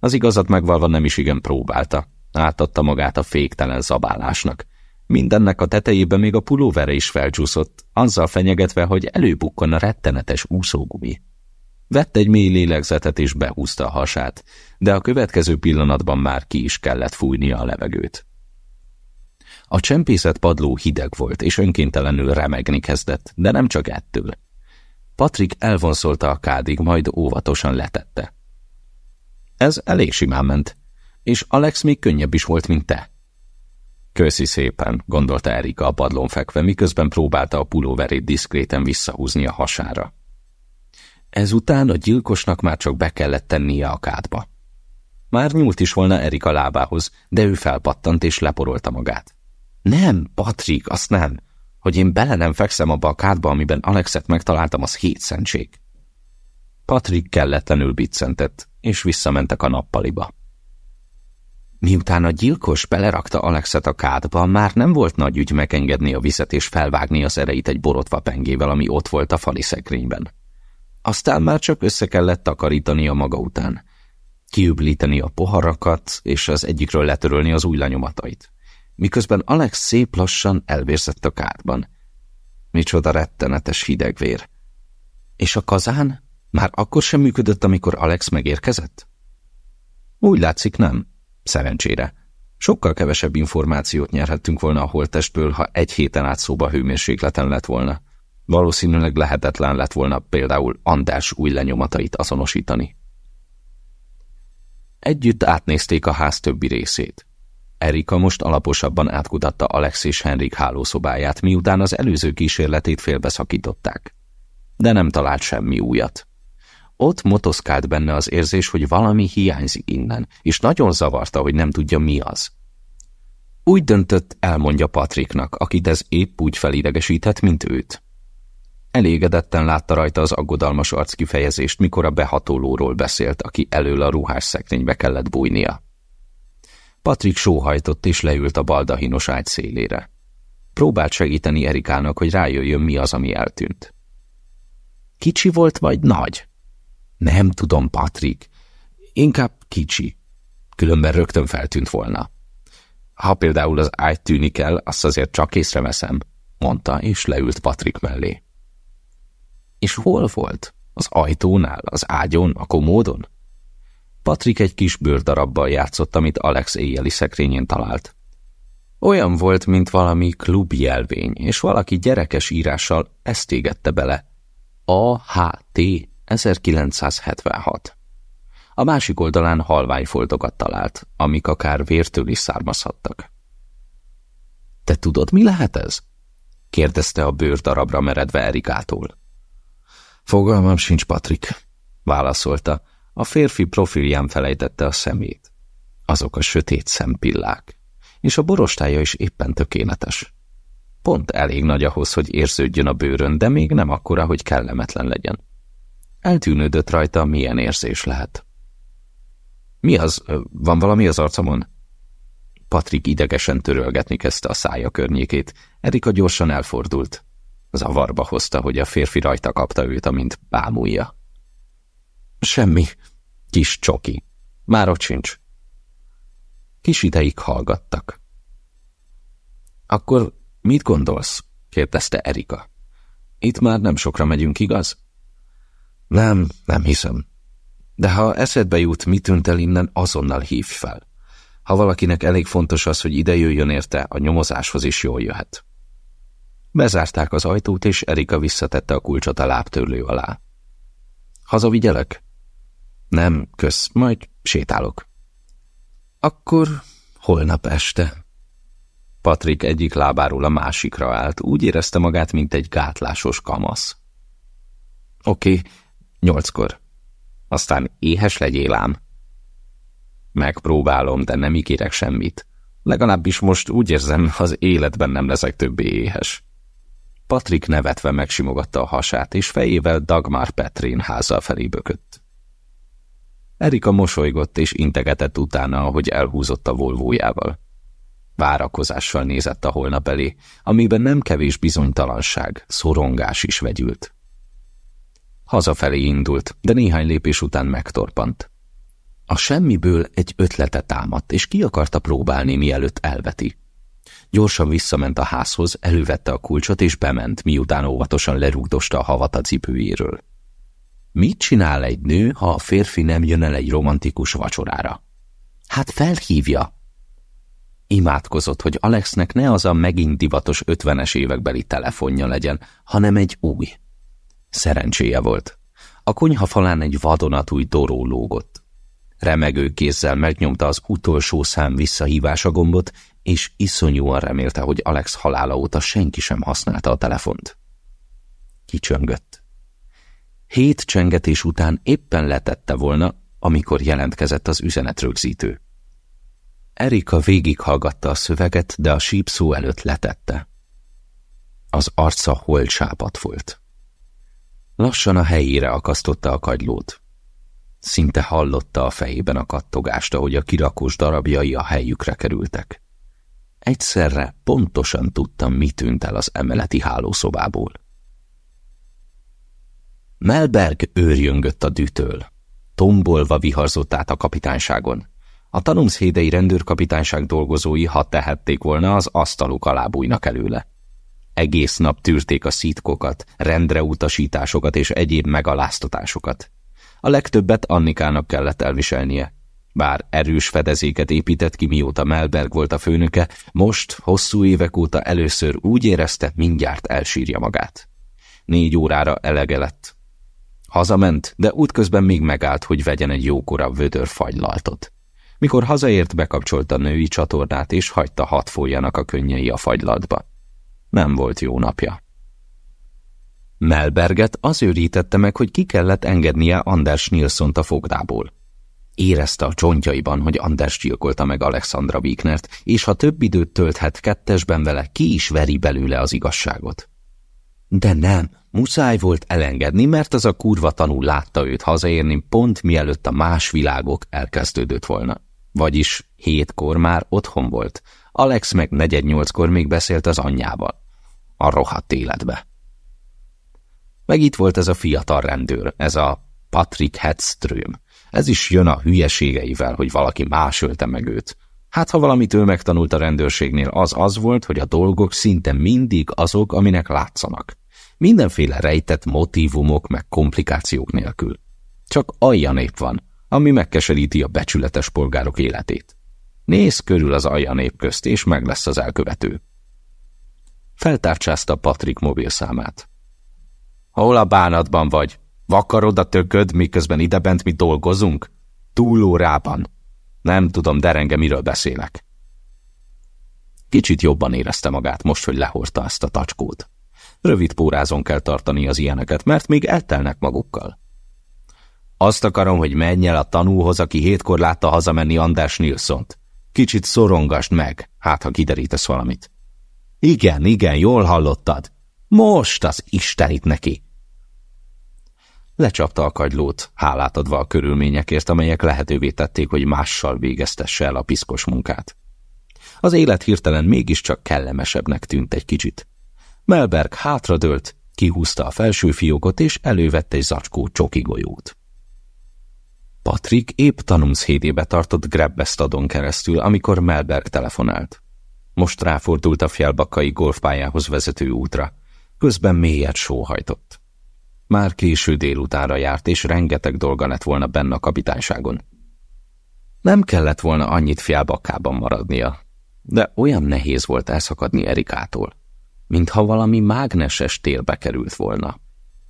Az igazat megvalva nem is igen próbálta. Átadta magát a féktelen zabálásnak. Mindennek a tetejében még a pulóvere is felcsúszott, azzal fenyegetve, hogy előbukkan a rettenetes úszógumi. Vett egy mély lélegzetet és behúzta a hasát, de a következő pillanatban már ki is kellett fújnia a levegőt. A csempészet padló hideg volt, és önkéntelenül remegni kezdett, de nem csak ettől. Patrik elvonszolta a kádig, majd óvatosan letette. Ez elég simán ment, és Alex még könnyebb is volt, mint te. Köszi szépen, gondolta Erika a padlón fekve, miközben próbálta a pulóverét diszkréten visszahúzni a hasára. Ezután a gyilkosnak már csak be kellett tennie a kádba. Már nyúlt is volna Erika lábához, de ő felpattant és leporolta magát. Nem, Patrik, azt nem. Hogy én bele nem fekszem abba a kádba, amiben Alexet megtaláltam, az hétszentség. Patrik kelletlenül biccentett, és visszamentek a nappaliba. Miután a gyilkos belerakta Alexet a kádba, már nem volt nagy ügy megengedni a vizet és felvágni az ereit egy borotva pengével, ami ott volt a fali szekrényben. Aztán már csak össze kellett takarítani a maga után. Kiüblíteni a poharakat, és az egyikről letörölni az új lenyomatait. Miközben Alex szép lassan elvérzett a kádban. Micsoda rettenetes hidegvér. És a kazán? Már akkor sem működött, amikor Alex megérkezett? Úgy látszik, nem. Szerencsére. Sokkal kevesebb információt nyerhettünk volna a holttestből, ha egy héten át szóba hőmérsékleten lett volna. Valószínűleg lehetetlen lett volna például Andás új lenyomatait azonosítani. Együtt átnézték a ház többi részét. Erika most alaposabban átkutatta Alex és Henrik hálószobáját, miután az előző kísérletét félbeszakították. De nem talált semmi újat. Ott motoszkált benne az érzés, hogy valami hiányzik innen, és nagyon zavarta, hogy nem tudja mi az. Úgy döntött, elmondja Patriknak, akit ez épp úgy felidegesített, mint őt. Elégedetten látta rajta az aggodalmas arckifejezést, mikor a behatolóról beszélt, aki elől a ruhás szekrénybe kellett bújnia. Patrik sóhajtott és leült a baldahinos ágy szélére. Próbált segíteni Erikának, hogy rájöjjön, mi az, ami eltűnt. Kicsi volt vagy nagy? Nem tudom, Patrik. Inkább kicsi. Különben rögtön feltűnt volna. Ha például az ágy tűnik el, azt azért csak észreveszem, mondta, és leült Patrik mellé. És hol volt? Az ajtónál, az ágyon, a komódon? Patrik egy kis bőrdarabbal játszott, amit Alex éjjeli szekrényén talált. Olyan volt, mint valami klubjelvény, és valaki gyerekes írással ezt égette bele. A-H-T 1976. A másik oldalán halványfoltokat talált, amik akár vértől is származhattak. Te tudod, mi lehet ez? kérdezte a bőrdarabra meredve Erikától. Fogalmam sincs, Patrik, válaszolta. A férfi profilján felejtette a szemét. Azok a sötét szempillák. És a borostája is éppen tökéletes. Pont elég nagy ahhoz, hogy érződjön a bőrön, de még nem akkora, hogy kellemetlen legyen. Eltűnődött rajta, milyen érzés lehet. Mi az? Van valami az arcomon? Patrik idegesen törölgetni kezdte a szája környékét. Erika gyorsan elfordult. Zavarba hozta, hogy a férfi rajta kapta őt, amint bámulja. Semmi. Kis csoki. Már ott sincs. Kis ideig hallgattak. Akkor mit gondolsz? kérdezte Erika. Itt már nem sokra megyünk, igaz? Nem, nem hiszem. De ha eszedbe jut, mi tűnt el innen, azonnal hívj fel. Ha valakinek elég fontos az, hogy ide jöjjön érte, a nyomozáshoz is jól jöhet. Bezárták az ajtót, és Erika visszatette a kulcsot a lábtörlő alá. Hazavigyelek? Nem, kösz, majd sétálok. Akkor holnap este. Patrik egyik lábáról a másikra állt, úgy érezte magát, mint egy gátlásos kamasz. Oké, okay, nyolckor. Aztán éhes legyél ám. Megpróbálom, de nem ígérek semmit. Legalábbis most úgy érzem, az életben nem leszek többé éhes. Patrik nevetve megsimogatta a hasát, és fejével Dagmar Petrin háza felé bökött. Erika mosolygott és integetett utána, ahogy elhúzott a volvójával. Várakozással nézett a holnap elé, amiben nem kevés bizonytalanság, szorongás is vegyült. Hazafelé indult, de néhány lépés után megtorpant. A semmiből egy ötlete támadt, és ki akarta próbálni, mielőtt elveti. Gyorsan visszament a házhoz, elővette a kulcsot, és bement, miután óvatosan lerúgdosta a havat a cipőjéről. Mit csinál egy nő, ha a férfi nem jön el egy romantikus vacsorára? Hát felhívja. Imádkozott, hogy Alexnek ne az a megint divatos ötvenes évekbeli telefonja legyen, hanem egy új. Szerencséje volt. A konyha falán egy vadonatúj doró lógott. Remegő kézzel megnyomta az utolsó szám visszahívása gombot, és iszonyúan remélte, hogy Alex halála óta senki sem használta a telefont. Kicsöngött. Hét csengetés után éppen letette volna, amikor jelentkezett az üzenetrögzítő. Erika végighallgatta a szöveget, de a sípszó előtt letette. Az arca hol sápat volt. Lassan a helyére akasztotta a kagylót. Szinte hallotta a fejében a kattogást, ahogy a kirakós darabjai a helyükre kerültek. Egyszerre pontosan tudtam, mi tűnt el az emeleti hálószobából. Melberg őrjöngött a dűtől. Tombolva viharzott át a kapitányságon. A tanumszhédei rendőrkapitányság dolgozói, ha tehették volna, az asztaluk alá bújnak előle. Egész nap tűrték a szítkokat, rendre utasításokat és egyéb megaláztatásokat. A legtöbbet Annikának kellett elviselnie. Bár erős fedezéket épített ki, mióta Melberg volt a főnöke, most, hosszú évek óta először úgy érezte, mindjárt elsírja magát. Négy órára elege lett. Hazament, de útközben még megállt, hogy vegyen egy jókora vödör fagylaltot. Mikor hazaért, bekapcsolta a női csatornát, és hagyta hat folyjanak a könnyei a fagylatba. Nem volt jó napja. Melberget az őrítette meg, hogy ki kellett engednie Anders nilsson a fogdából. Érezte a csontjaiban, hogy Anders gyilkolta meg Alexandra Wiknert, és ha több időt tölthet kettesben vele, ki is veri belőle az igazságot. De nem, muszáj volt elengedni, mert az a kurva tanú látta őt hazaérni pont mielőtt a más világok elkezdődött volna. Vagyis hétkor már otthon volt. Alex meg negyed nyolckor még beszélt az anyjával. A rohadt életbe. Meg itt volt ez a fiatal rendőr, ez a Patrick Hedström. Ez is jön a hülyeségeivel, hogy valaki más ölte meg őt. Hát, ha valamit ő megtanult a rendőrségnél, az az volt, hogy a dolgok szinte mindig azok, aminek látszanak. Mindenféle rejtett motívumok meg komplikációk nélkül. Csak alja nép van, ami megkeseríti a becsületes polgárok életét. Nézz körül az alja nép közt, és meg lesz az elkövető. Feltárcsázta Patrik mobilszámát. Hol a bánatban vagy? Vakarod a tököd, miközben idebent mi dolgozunk? Túlórában. Nem tudom, derenge, miről beszélek. Kicsit jobban érezte magát most, hogy lehordta ezt a tacskót. Rövid pórázon kell tartani az ilyeneket, mert még eltelnek magukkal. Azt akarom, hogy menj el a tanúhoz, aki hétkor látta hazamenni András Nilszont. Kicsit szorongast meg, hát ha kiderítesz valamit. Igen, igen, jól hallottad. Most az Istenit neki! Lecsapta a kagylót, hálát adva a körülményekért, amelyek lehetővé tették, hogy mással végeztesse el a piszkos munkát. Az élet hirtelen mégiscsak kellemesebbnek tűnt egy kicsit. Melberg hátradőlt, kihúzta a felső fiókot, és elővette egy zacskó csoki golyót. Patrik épp tanumszhédébe tartott Grebbestadon keresztül, amikor Melberg telefonált. Most ráfordult a fjellbakkai golfpályához vezető útra. Közben mélyet sóhajtott. Már késő délutára járt, és rengeteg dolga lett volna benne a kapitányságon. Nem kellett volna annyit fjálbakkában maradnia, de olyan nehéz volt elszakadni Erikától. mintha valami mágneses térbe került volna.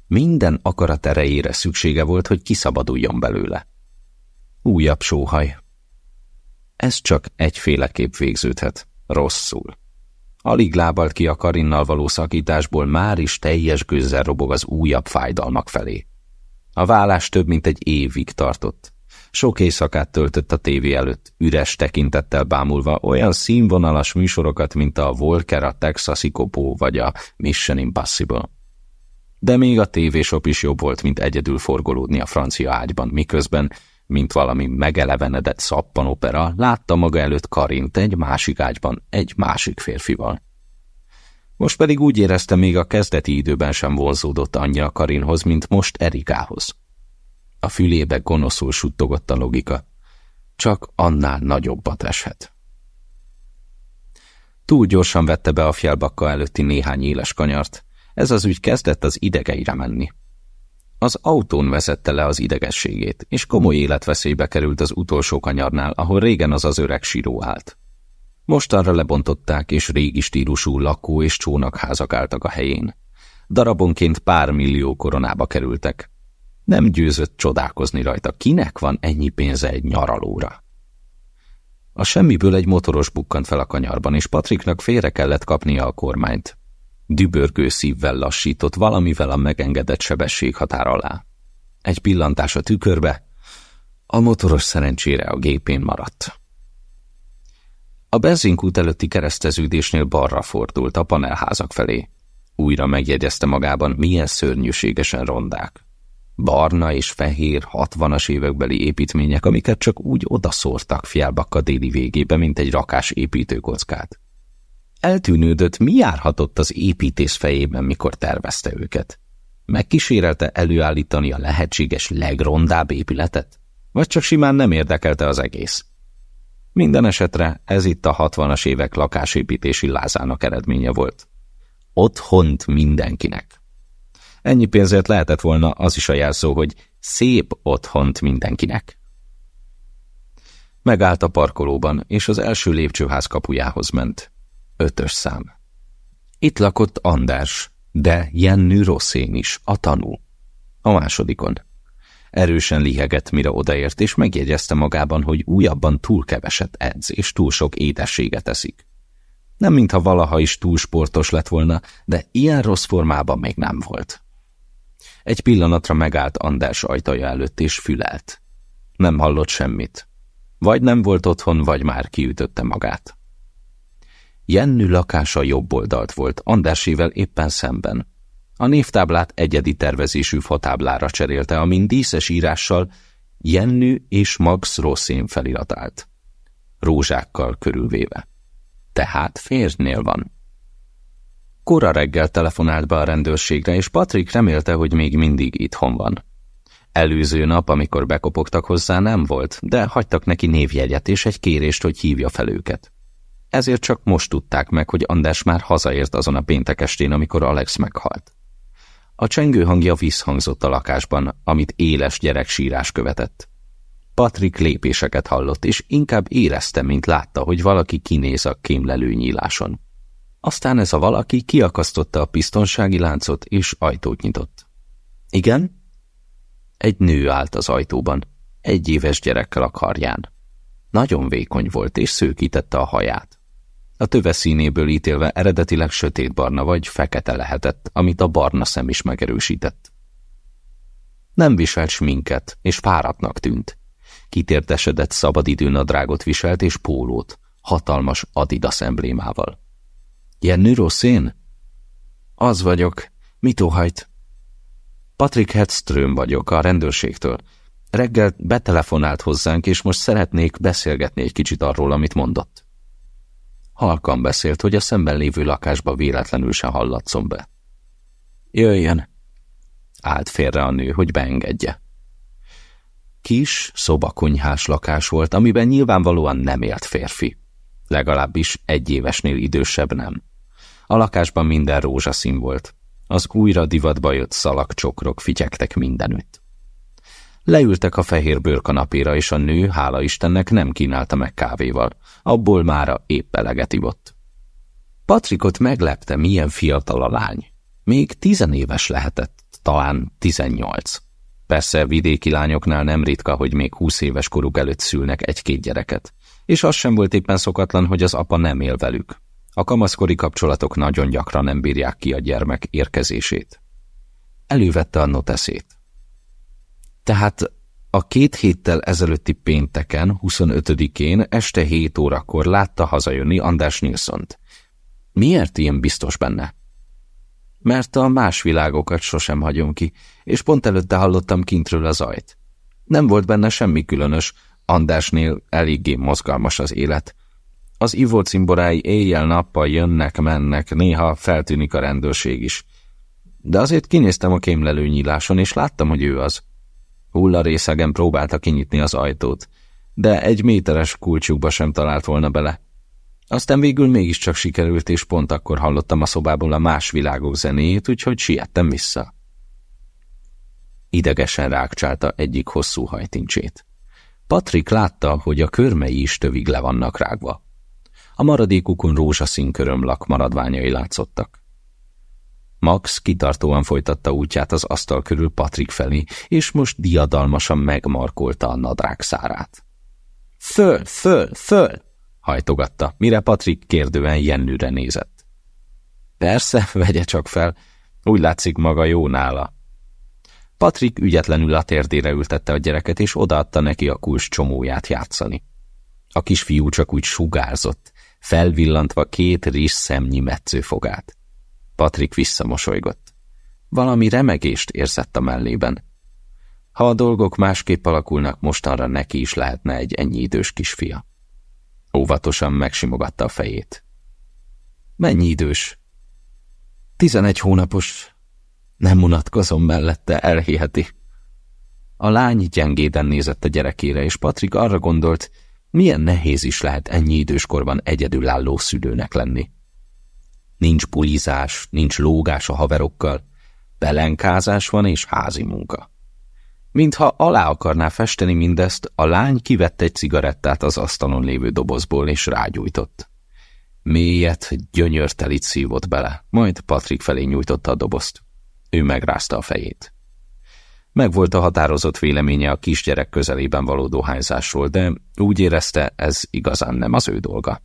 Minden akarat erejére szüksége volt, hogy kiszabaduljon belőle. Újabb sóhaj. Ez csak egyféleképp végződhet, rosszul. Alig lábalt ki a Karinnal való szakításból, már is teljes gőzzel robog az újabb fájdalmak felé. A vállás több mint egy évig tartott. Sok éjszakát töltött a tévé előtt, üres tekintettel bámulva olyan színvonalas műsorokat, mint a Volker, a Texasi Kopó vagy a Mission Impossible. De még a tévésop is jobb volt, mint egyedül forgolódni a francia ágyban, miközben, mint valami megelevenedett szappanopera, látta maga előtt Karint egy másik ágyban, egy másik férfival. Most pedig úgy érezte, még a kezdeti időben sem vonzódott annyira Karinhoz, mint most Erikához. A fülébe gonoszul suttogott a logika. Csak annál nagyobbat eshet. Túl gyorsan vette be a fjálbakka előtti néhány éles kanyart. Ez az ügy kezdett az idegeire menni. Az autón vezette le az idegességét, és komoly életveszélybe került az utolsó kanyarnál, ahol régen az az öreg síró állt. Most arra lebontották, és régi stílusú lakó- és csónakházak álltak a helyén. Darabonként pár millió koronába kerültek. Nem győzött csodálkozni rajta, kinek van ennyi pénze egy nyaralóra. A semmiből egy motoros bukkant fel a kanyarban, és Patriknak félre kellett kapnia a kormányt. Dübörgő szívvel lassított valamivel a megengedett sebesség határ alá. Egy pillantás a tükörbe, a motoros szerencsére a gépén maradt. A benzinkút előtti kereszteződésnél balra fordult a panelházak felé. Újra megjegyezte magában, milyen szörnyűségesen rondák. Barna és fehér, hatvanas évekbeli építmények, amiket csak úgy odaszórtak Fjálbakka déli végébe, mint egy rakás építőkockát. Eltűnődött, mi járhatott az építész fejében, mikor tervezte őket. Megkísérelte előállítani a lehetséges legrondább épületet? Vagy csak simán nem érdekelte az egész? Minden esetre ez itt a hatvanas évek lakásépítési lázának eredménye volt. Otthont mindenkinek. Ennyi pénzért lehetett volna az is a jelszó, hogy szép otthont mindenkinek. Megállt a parkolóban, és az első lépcsőház kapujához ment. Ötös szám. Itt lakott András, de Jenny Rosszén is, a tanú. A másodikon. Erősen lihegett, mire odaért, és megjegyezte magában, hogy újabban túl keveset edz, és túl sok édességet eszik. Nem mintha valaha is túl sportos lett volna, de ilyen rossz formában még nem volt. Egy pillanatra megállt András ajtaja előtt, és fülelt. Nem hallott semmit. Vagy nem volt otthon, vagy már kiütötte magát. Jennű lakása jobb oldalt volt, Andrásével éppen szemben. A névtáblát egyedi tervezésű fotáblára cserélte, amin díszes írással Jennű és Max Rosszén feliratált. Rózsákkal körülvéve. Tehát férjnél van. Kora reggel telefonált be a rendőrségre, és Patrick remélte, hogy még mindig itthon van. Előző nap, amikor bekopogtak hozzá, nem volt, de hagytak neki névjegyet és egy kérést, hogy hívja fel őket. Ezért csak most tudták meg, hogy András már hazaért azon a péntek estén, amikor Alex meghalt. A csengő hangja visszhangzott a lakásban, amit éles gyereksírás követett. Patrik lépéseket hallott, és inkább érezte, mint látta, hogy valaki kinéz a kémlelő nyíláson. Aztán ez a valaki kiakasztotta a biztonsági láncot, és ajtót nyitott. Igen? Egy nő állt az ajtóban, egy éves gyerekkel a karján. Nagyon vékony volt, és szőkítette a haját. A töve színéből ítélve eredetileg sötétbarna vagy fekete lehetett, amit a barna szem is megerősített. Nem viselt sminket, és fáradtnak tűnt. Kitértesedett szabadidőnadrágot viselt és pólót, hatalmas Adidas emblémával. Jenny Rosszén? Az vagyok. Mit óhajt? Patrick Hedström vagyok, a rendőrségtől. Reggel betelefonált hozzánk, és most szeretnék beszélgetni egy kicsit arról, amit mondott. Halkan beszélt, hogy a szemben lévő lakásba véletlenül se hallatszom be. Jöjjön! Állt félre a nő, hogy beengedje. Kis, szobakonyhás lakás volt, amiben nyilvánvalóan nem élt férfi. Legalábbis egy évesnél idősebb nem. A lakásban minden rózsaszín volt. Az újra divatba jött szalagcsokrok fityegtek mindenütt. Leültek a fehér bőrkanapéra, és a nő, hála Istennek, nem kínálta meg kávéval. Abból mára épp eleget ivott. Patrikot meglepte, milyen fiatal a lány. Még tizenéves lehetett, talán tizennyolc. Persze vidéki lányoknál nem ritka, hogy még húsz éves koruk előtt szülnek egy-két gyereket, és az sem volt éppen szokatlan, hogy az apa nem él velük. A kamaszkori kapcsolatok nagyon gyakran nem bírják ki a gyermek érkezését. Elővette a noteszét. Tehát a két héttel ezelőtti pénteken, 25-én este 7 órakor látta hazajönni András Nilsont. Miért ilyen biztos benne? Mert a más világokat sosem hagyom ki, és pont előtte hallottam kintről az ajt. Nem volt benne semmi különös, Andrásnél eléggé mozgalmas az élet. Az ivó cimborái éjjel-nappal jönnek-mennek, néha feltűnik a rendőrség is. De azért kinéztem a kémlelő nyíláson, és láttam, hogy ő az. Hulla részegen próbálta kinyitni az ajtót, de egy méteres kulcsukba sem talált volna bele. Aztán végül mégiscsak sikerült, és pont akkor hallottam a szobából a más világok zenéjét, úgyhogy siettem vissza. Idegesen rákcsálta egyik hosszú hajtincsét. Patrik látta, hogy a körmei is tövig le vannak rágva. A maradékukon rózsaszín körömlak maradványai látszottak. Max kitartóan folytatta útját az asztal körül Patrik felé, és most diadalmasan megmarkolta a nadrág szárát. Föl, föl, föl! hajtogatta, mire Patrik kérdően Jennűre nézett. Persze, vegye csak fel, úgy látszik maga jó nála. Patrik ügyetlenül a térdére ültette a gyereket, és odaadta neki a kulcs csomóját játszani. A kisfiú csak úgy sugárzott, felvillantva két rizs szemnyi metszőfogát. Patrik visszamosolygott. Valami remegést érzett a mellében. Ha a dolgok másképp alakulnak, mostanra neki is lehetne egy ennyi idős kisfia. Óvatosan megsimogatta a fejét. Mennyi idős? Tizenegy hónapos. Nem unatkozom mellette, elhiheti. A lány gyengéden nézett a gyerekére, és Patrik arra gondolt, milyen nehéz is lehet ennyi időskorban egyedülálló szülőnek lenni. Nincs pulizás, nincs lógás a haverokkal, pelenkázás van és házi munka. Mintha alá akarná festeni mindezt, a lány kivett egy cigarettát az asztalon lévő dobozból, és rágyújtott. Mélyet, gyönyörtelit szívott bele, majd Patrik felé nyújtotta a dobozt. Ő megrázta a fejét. Megvolt a határozott véleménye a kisgyerek közelében való dohányzásról, de úgy érezte, ez igazán nem az ő dolga.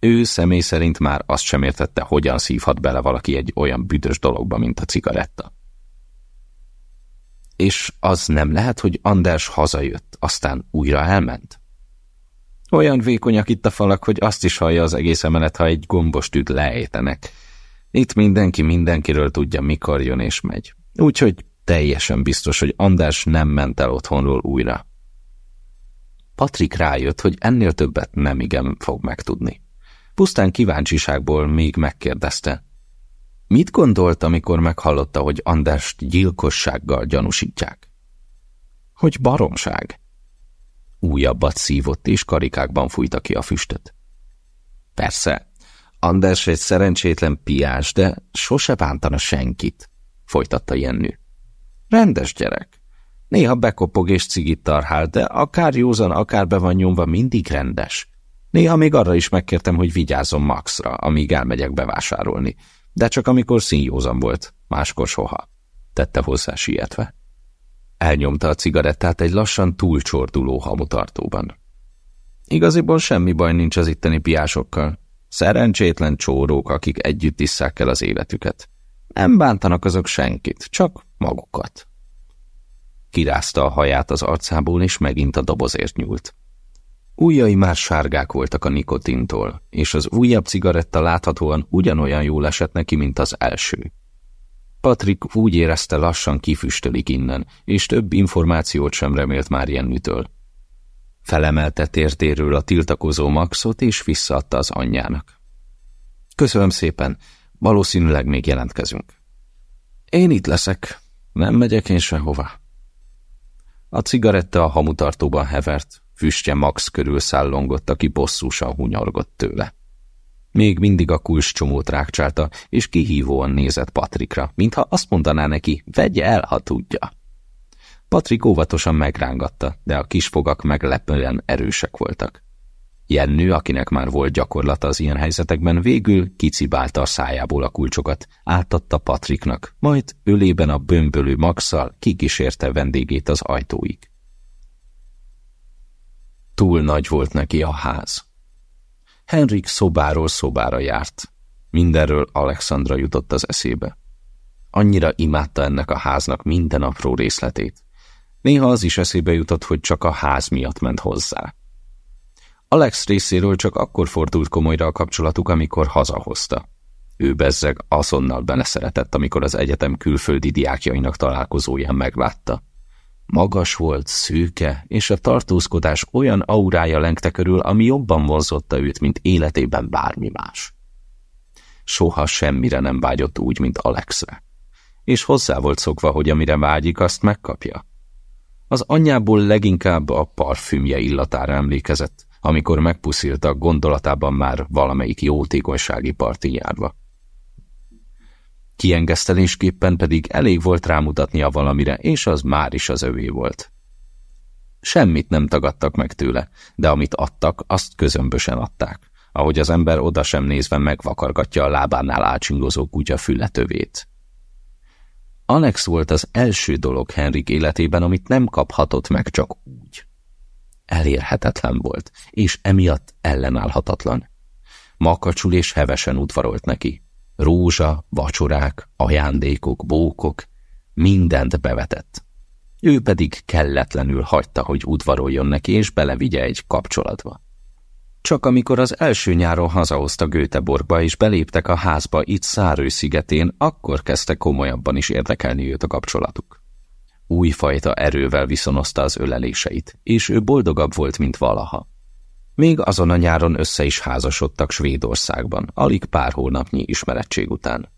Ő személy szerint már azt sem értette, hogyan szívhat bele valaki egy olyan büdös dologba, mint a cigaretta. És az nem lehet, hogy Anders hazajött, aztán újra elment? Olyan vékonyak itt a falak, hogy azt is hallja az egész emelet, ha egy gombostűt leejtenek. Itt mindenki mindenkiről tudja, mikor jön és megy. Úgyhogy teljesen biztos, hogy András nem ment el otthonról újra. Patrik rájött, hogy ennél többet nem igen fog megtudni. Pusztán kíváncsiságból még megkérdezte. Mit gondolt, amikor meghallotta, hogy Andrást gyilkossággal gyanúsítják? Hogy baromság. Újabbat szívott, és karikákban fújta ki a füstöt. Persze, Anders egy szerencsétlen piás, de sose bántana senkit, folytatta Jennő. Rendes gyerek. Néha bekopog és cigit tarhál, de akár józan, akár be van nyomva, mindig rendes. Néha még arra is megkértem, hogy vigyázzon Maxra, amíg elmegyek bevásárolni, de csak amikor színjózan volt, máskor soha, tette hozzá sietve. Elnyomta a cigarettát egy lassan túlcsorduló hamutartóban. Igaziból semmi baj nincs az itteni piásokkal. Szerencsétlen csórók, akik együtt isszák el az életüket. Nem bántanak azok senkit, csak magukat. Kirázta a haját az arcából, és megint a dobozért nyúlt. Újjai már sárgák voltak a nikotintól, és az újabb cigaretta láthatóan ugyanolyan jól esett neki, mint az első. Patrik úgy érezte lassan kifüstölik innen, és több információt sem remélt már Jennitől. Felemelte tértéről a tiltakozó Maxot, és visszaadta az anyjának. Köszönöm szépen, valószínűleg még jelentkezünk. Én itt leszek, nem megyek én sehova. A cigaretta a hamutartóban hevert, Füstje Max körül szállongott, aki bosszúsan hunyorgott tőle. Még mindig a kulcscsomót rákcsálta, és kihívóan nézett Patrikra, mintha azt mondaná neki, vegye el, ha tudja. Patrik óvatosan megrángatta, de a kisfogak meglepően erősek voltak. Jennő, akinek már volt gyakorlata az ilyen helyzetekben, végül kicibálta a szájából a kulcsokat, átadta Patriknak, majd ölében a bömbölő maxal kikísérte vendégét az ajtóig. Túl nagy volt neki a ház. Henrik szobáról szobára járt. Mindenről Alexandra jutott az eszébe. Annyira imádta ennek a háznak minden apró részletét. Néha az is eszébe jutott, hogy csak a ház miatt ment hozzá. Alex részéről csak akkor fordult komolyra a kapcsolatuk, amikor hazahozta. Ő bezzeg azonnal beleszeretett, amikor az egyetem külföldi diákjainak találkozóján meglátta. Magas volt, szőke, és a tartózkodás olyan aurája lengte körül, ami jobban vonzotta őt, mint életében bármi más. Soha semmire nem vágyott úgy, mint Alexre. És hozzá volt szokva, hogy amire vágyik, azt megkapja. Az anyjából leginkább a parfümje illatára emlékezett, amikor megpuszilta gondolatában már valamelyik jótékonysági parti járva. Kiengesztelésképpen pedig elég volt rámutatnia valamire, és az már is az övé volt. Semmit nem tagadtak meg tőle, de amit adtak, azt közömbösen adták, ahogy az ember oda sem nézve megvakargatja a lábánál ácsingozó kutya fületövét. Alex volt az első dolog Henrik életében, amit nem kaphatott meg csak úgy. Elérhetetlen volt, és emiatt ellenállhatatlan. Makacsul és hevesen udvarolt neki. Rózsa, vacsorák, ajándékok, bókok, mindent bevetett. Ő pedig kelletlenül hagyta, hogy udvaroljon neki, és belevigye egy kapcsolatba. Csak amikor az első nyáron hazahozta Göteborgba, és beléptek a házba itt Szárő szigetén, akkor kezdte komolyabban is érdekelni őt a kapcsolatuk. Újfajta erővel viszonozta az öleléseit, és ő boldogabb volt, mint valaha. Még azon a nyáron össze is házasodtak Svédországban, alig pár hónapnyi ismerettség után.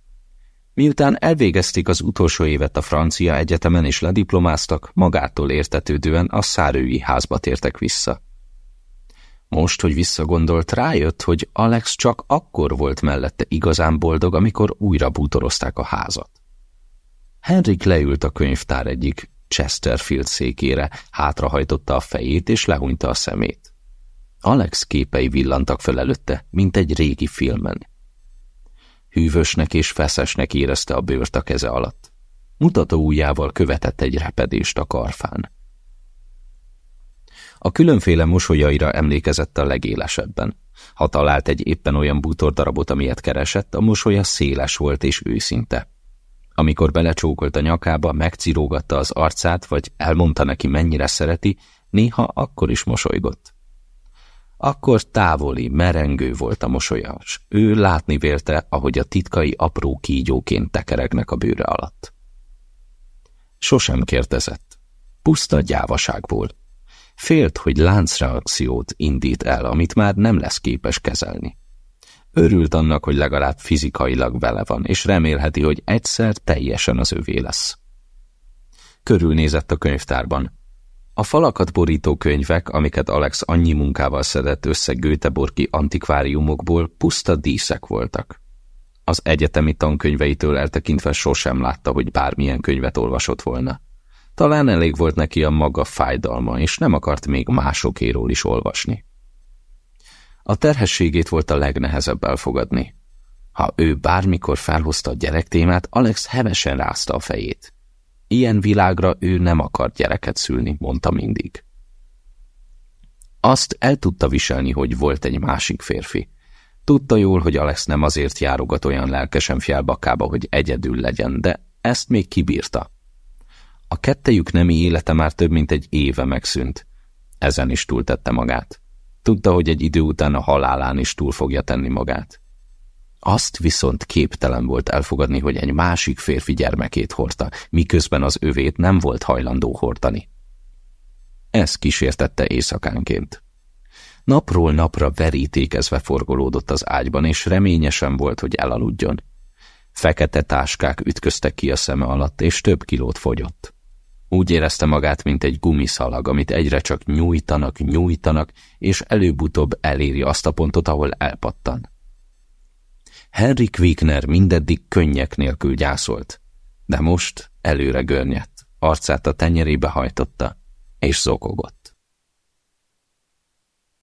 Miután elvégezték az utolsó évet a francia egyetemen és lediplomáztak, magától értetődően a szárői házba tértek vissza. Most, hogy visszagondolt, rájött, hogy Alex csak akkor volt mellette igazán boldog, amikor újra bútorozták a házat. Henrik leült a könyvtár egyik Chesterfield székére, hátrahajtotta a fejét és lehúnyta a szemét. Alex képei villantak fel előtte, mint egy régi filmen. Hűvösnek és feszesnek érezte a bőrt a keze alatt. Mutató ujjával követett egy repedést a karfán. A különféle mosolyaira emlékezett a legélesebben. Ha talált egy éppen olyan bútordarabot, amilyet keresett, a mosolya széles volt és őszinte. Amikor belecsókolt a nyakába, megcirógatta az arcát, vagy elmondta neki, mennyire szereti, néha akkor is mosolygott. Akkor távoli, merengő volt a mosolya, s ő látni vélte, ahogy a titkai apró kígyóként tekeregnek a bőre alatt. Sosem kérdezett. Puszta gyávaságból. Félt, hogy láncreakciót indít el, amit már nem lesz képes kezelni. Örült annak, hogy legalább fizikailag vele van, és remélheti, hogy egyszer teljesen az övé lesz. Körülnézett a könyvtárban. A falakat borító könyvek, amiket Alex annyi munkával szedett össze Göteborgi antikváriumokból, puszta díszek voltak. Az egyetemi tankönyveitől eltekintve sosem látta, hogy bármilyen könyvet olvasott volna. Talán elég volt neki a maga fájdalma, és nem akart még másokéról is olvasni. A terhességét volt a legnehezebb elfogadni. Ha ő bármikor felhozta a gyerektémát, Alex hevesen rázta a fejét. Ilyen világra ő nem akart gyereket szülni, mondta mindig. Azt el tudta viselni, hogy volt egy másik férfi. Tudta jól, hogy Alex nem azért járogat olyan lelkesen fjálbakába, hogy egyedül legyen, de ezt még kibírta. A kettejük nemi élete már több mint egy éve megszűnt. Ezen is túltette magát. Tudta, hogy egy idő után a halálán is túl fogja tenni magát. Azt viszont képtelen volt elfogadni, hogy egy másik férfi gyermekét hordta, miközben az övét nem volt hajlandó hordani. Ez kísértette éjszakánként. Napról napra verítékezve forgolódott az ágyban, és reményesen volt, hogy elaludjon. Fekete táskák ütköztek ki a szeme alatt, és több kilót fogyott. Úgy érezte magát, mint egy gumiszalag, amit egyre csak nyújtanak, nyújtanak, és előbb-utóbb eléri azt a pontot, ahol elpattan. Henrik Wigner mindeddig könnyek nélkül gyászolt, de most előre görnyedt, arcát a tenyerébe hajtotta, és zokogott.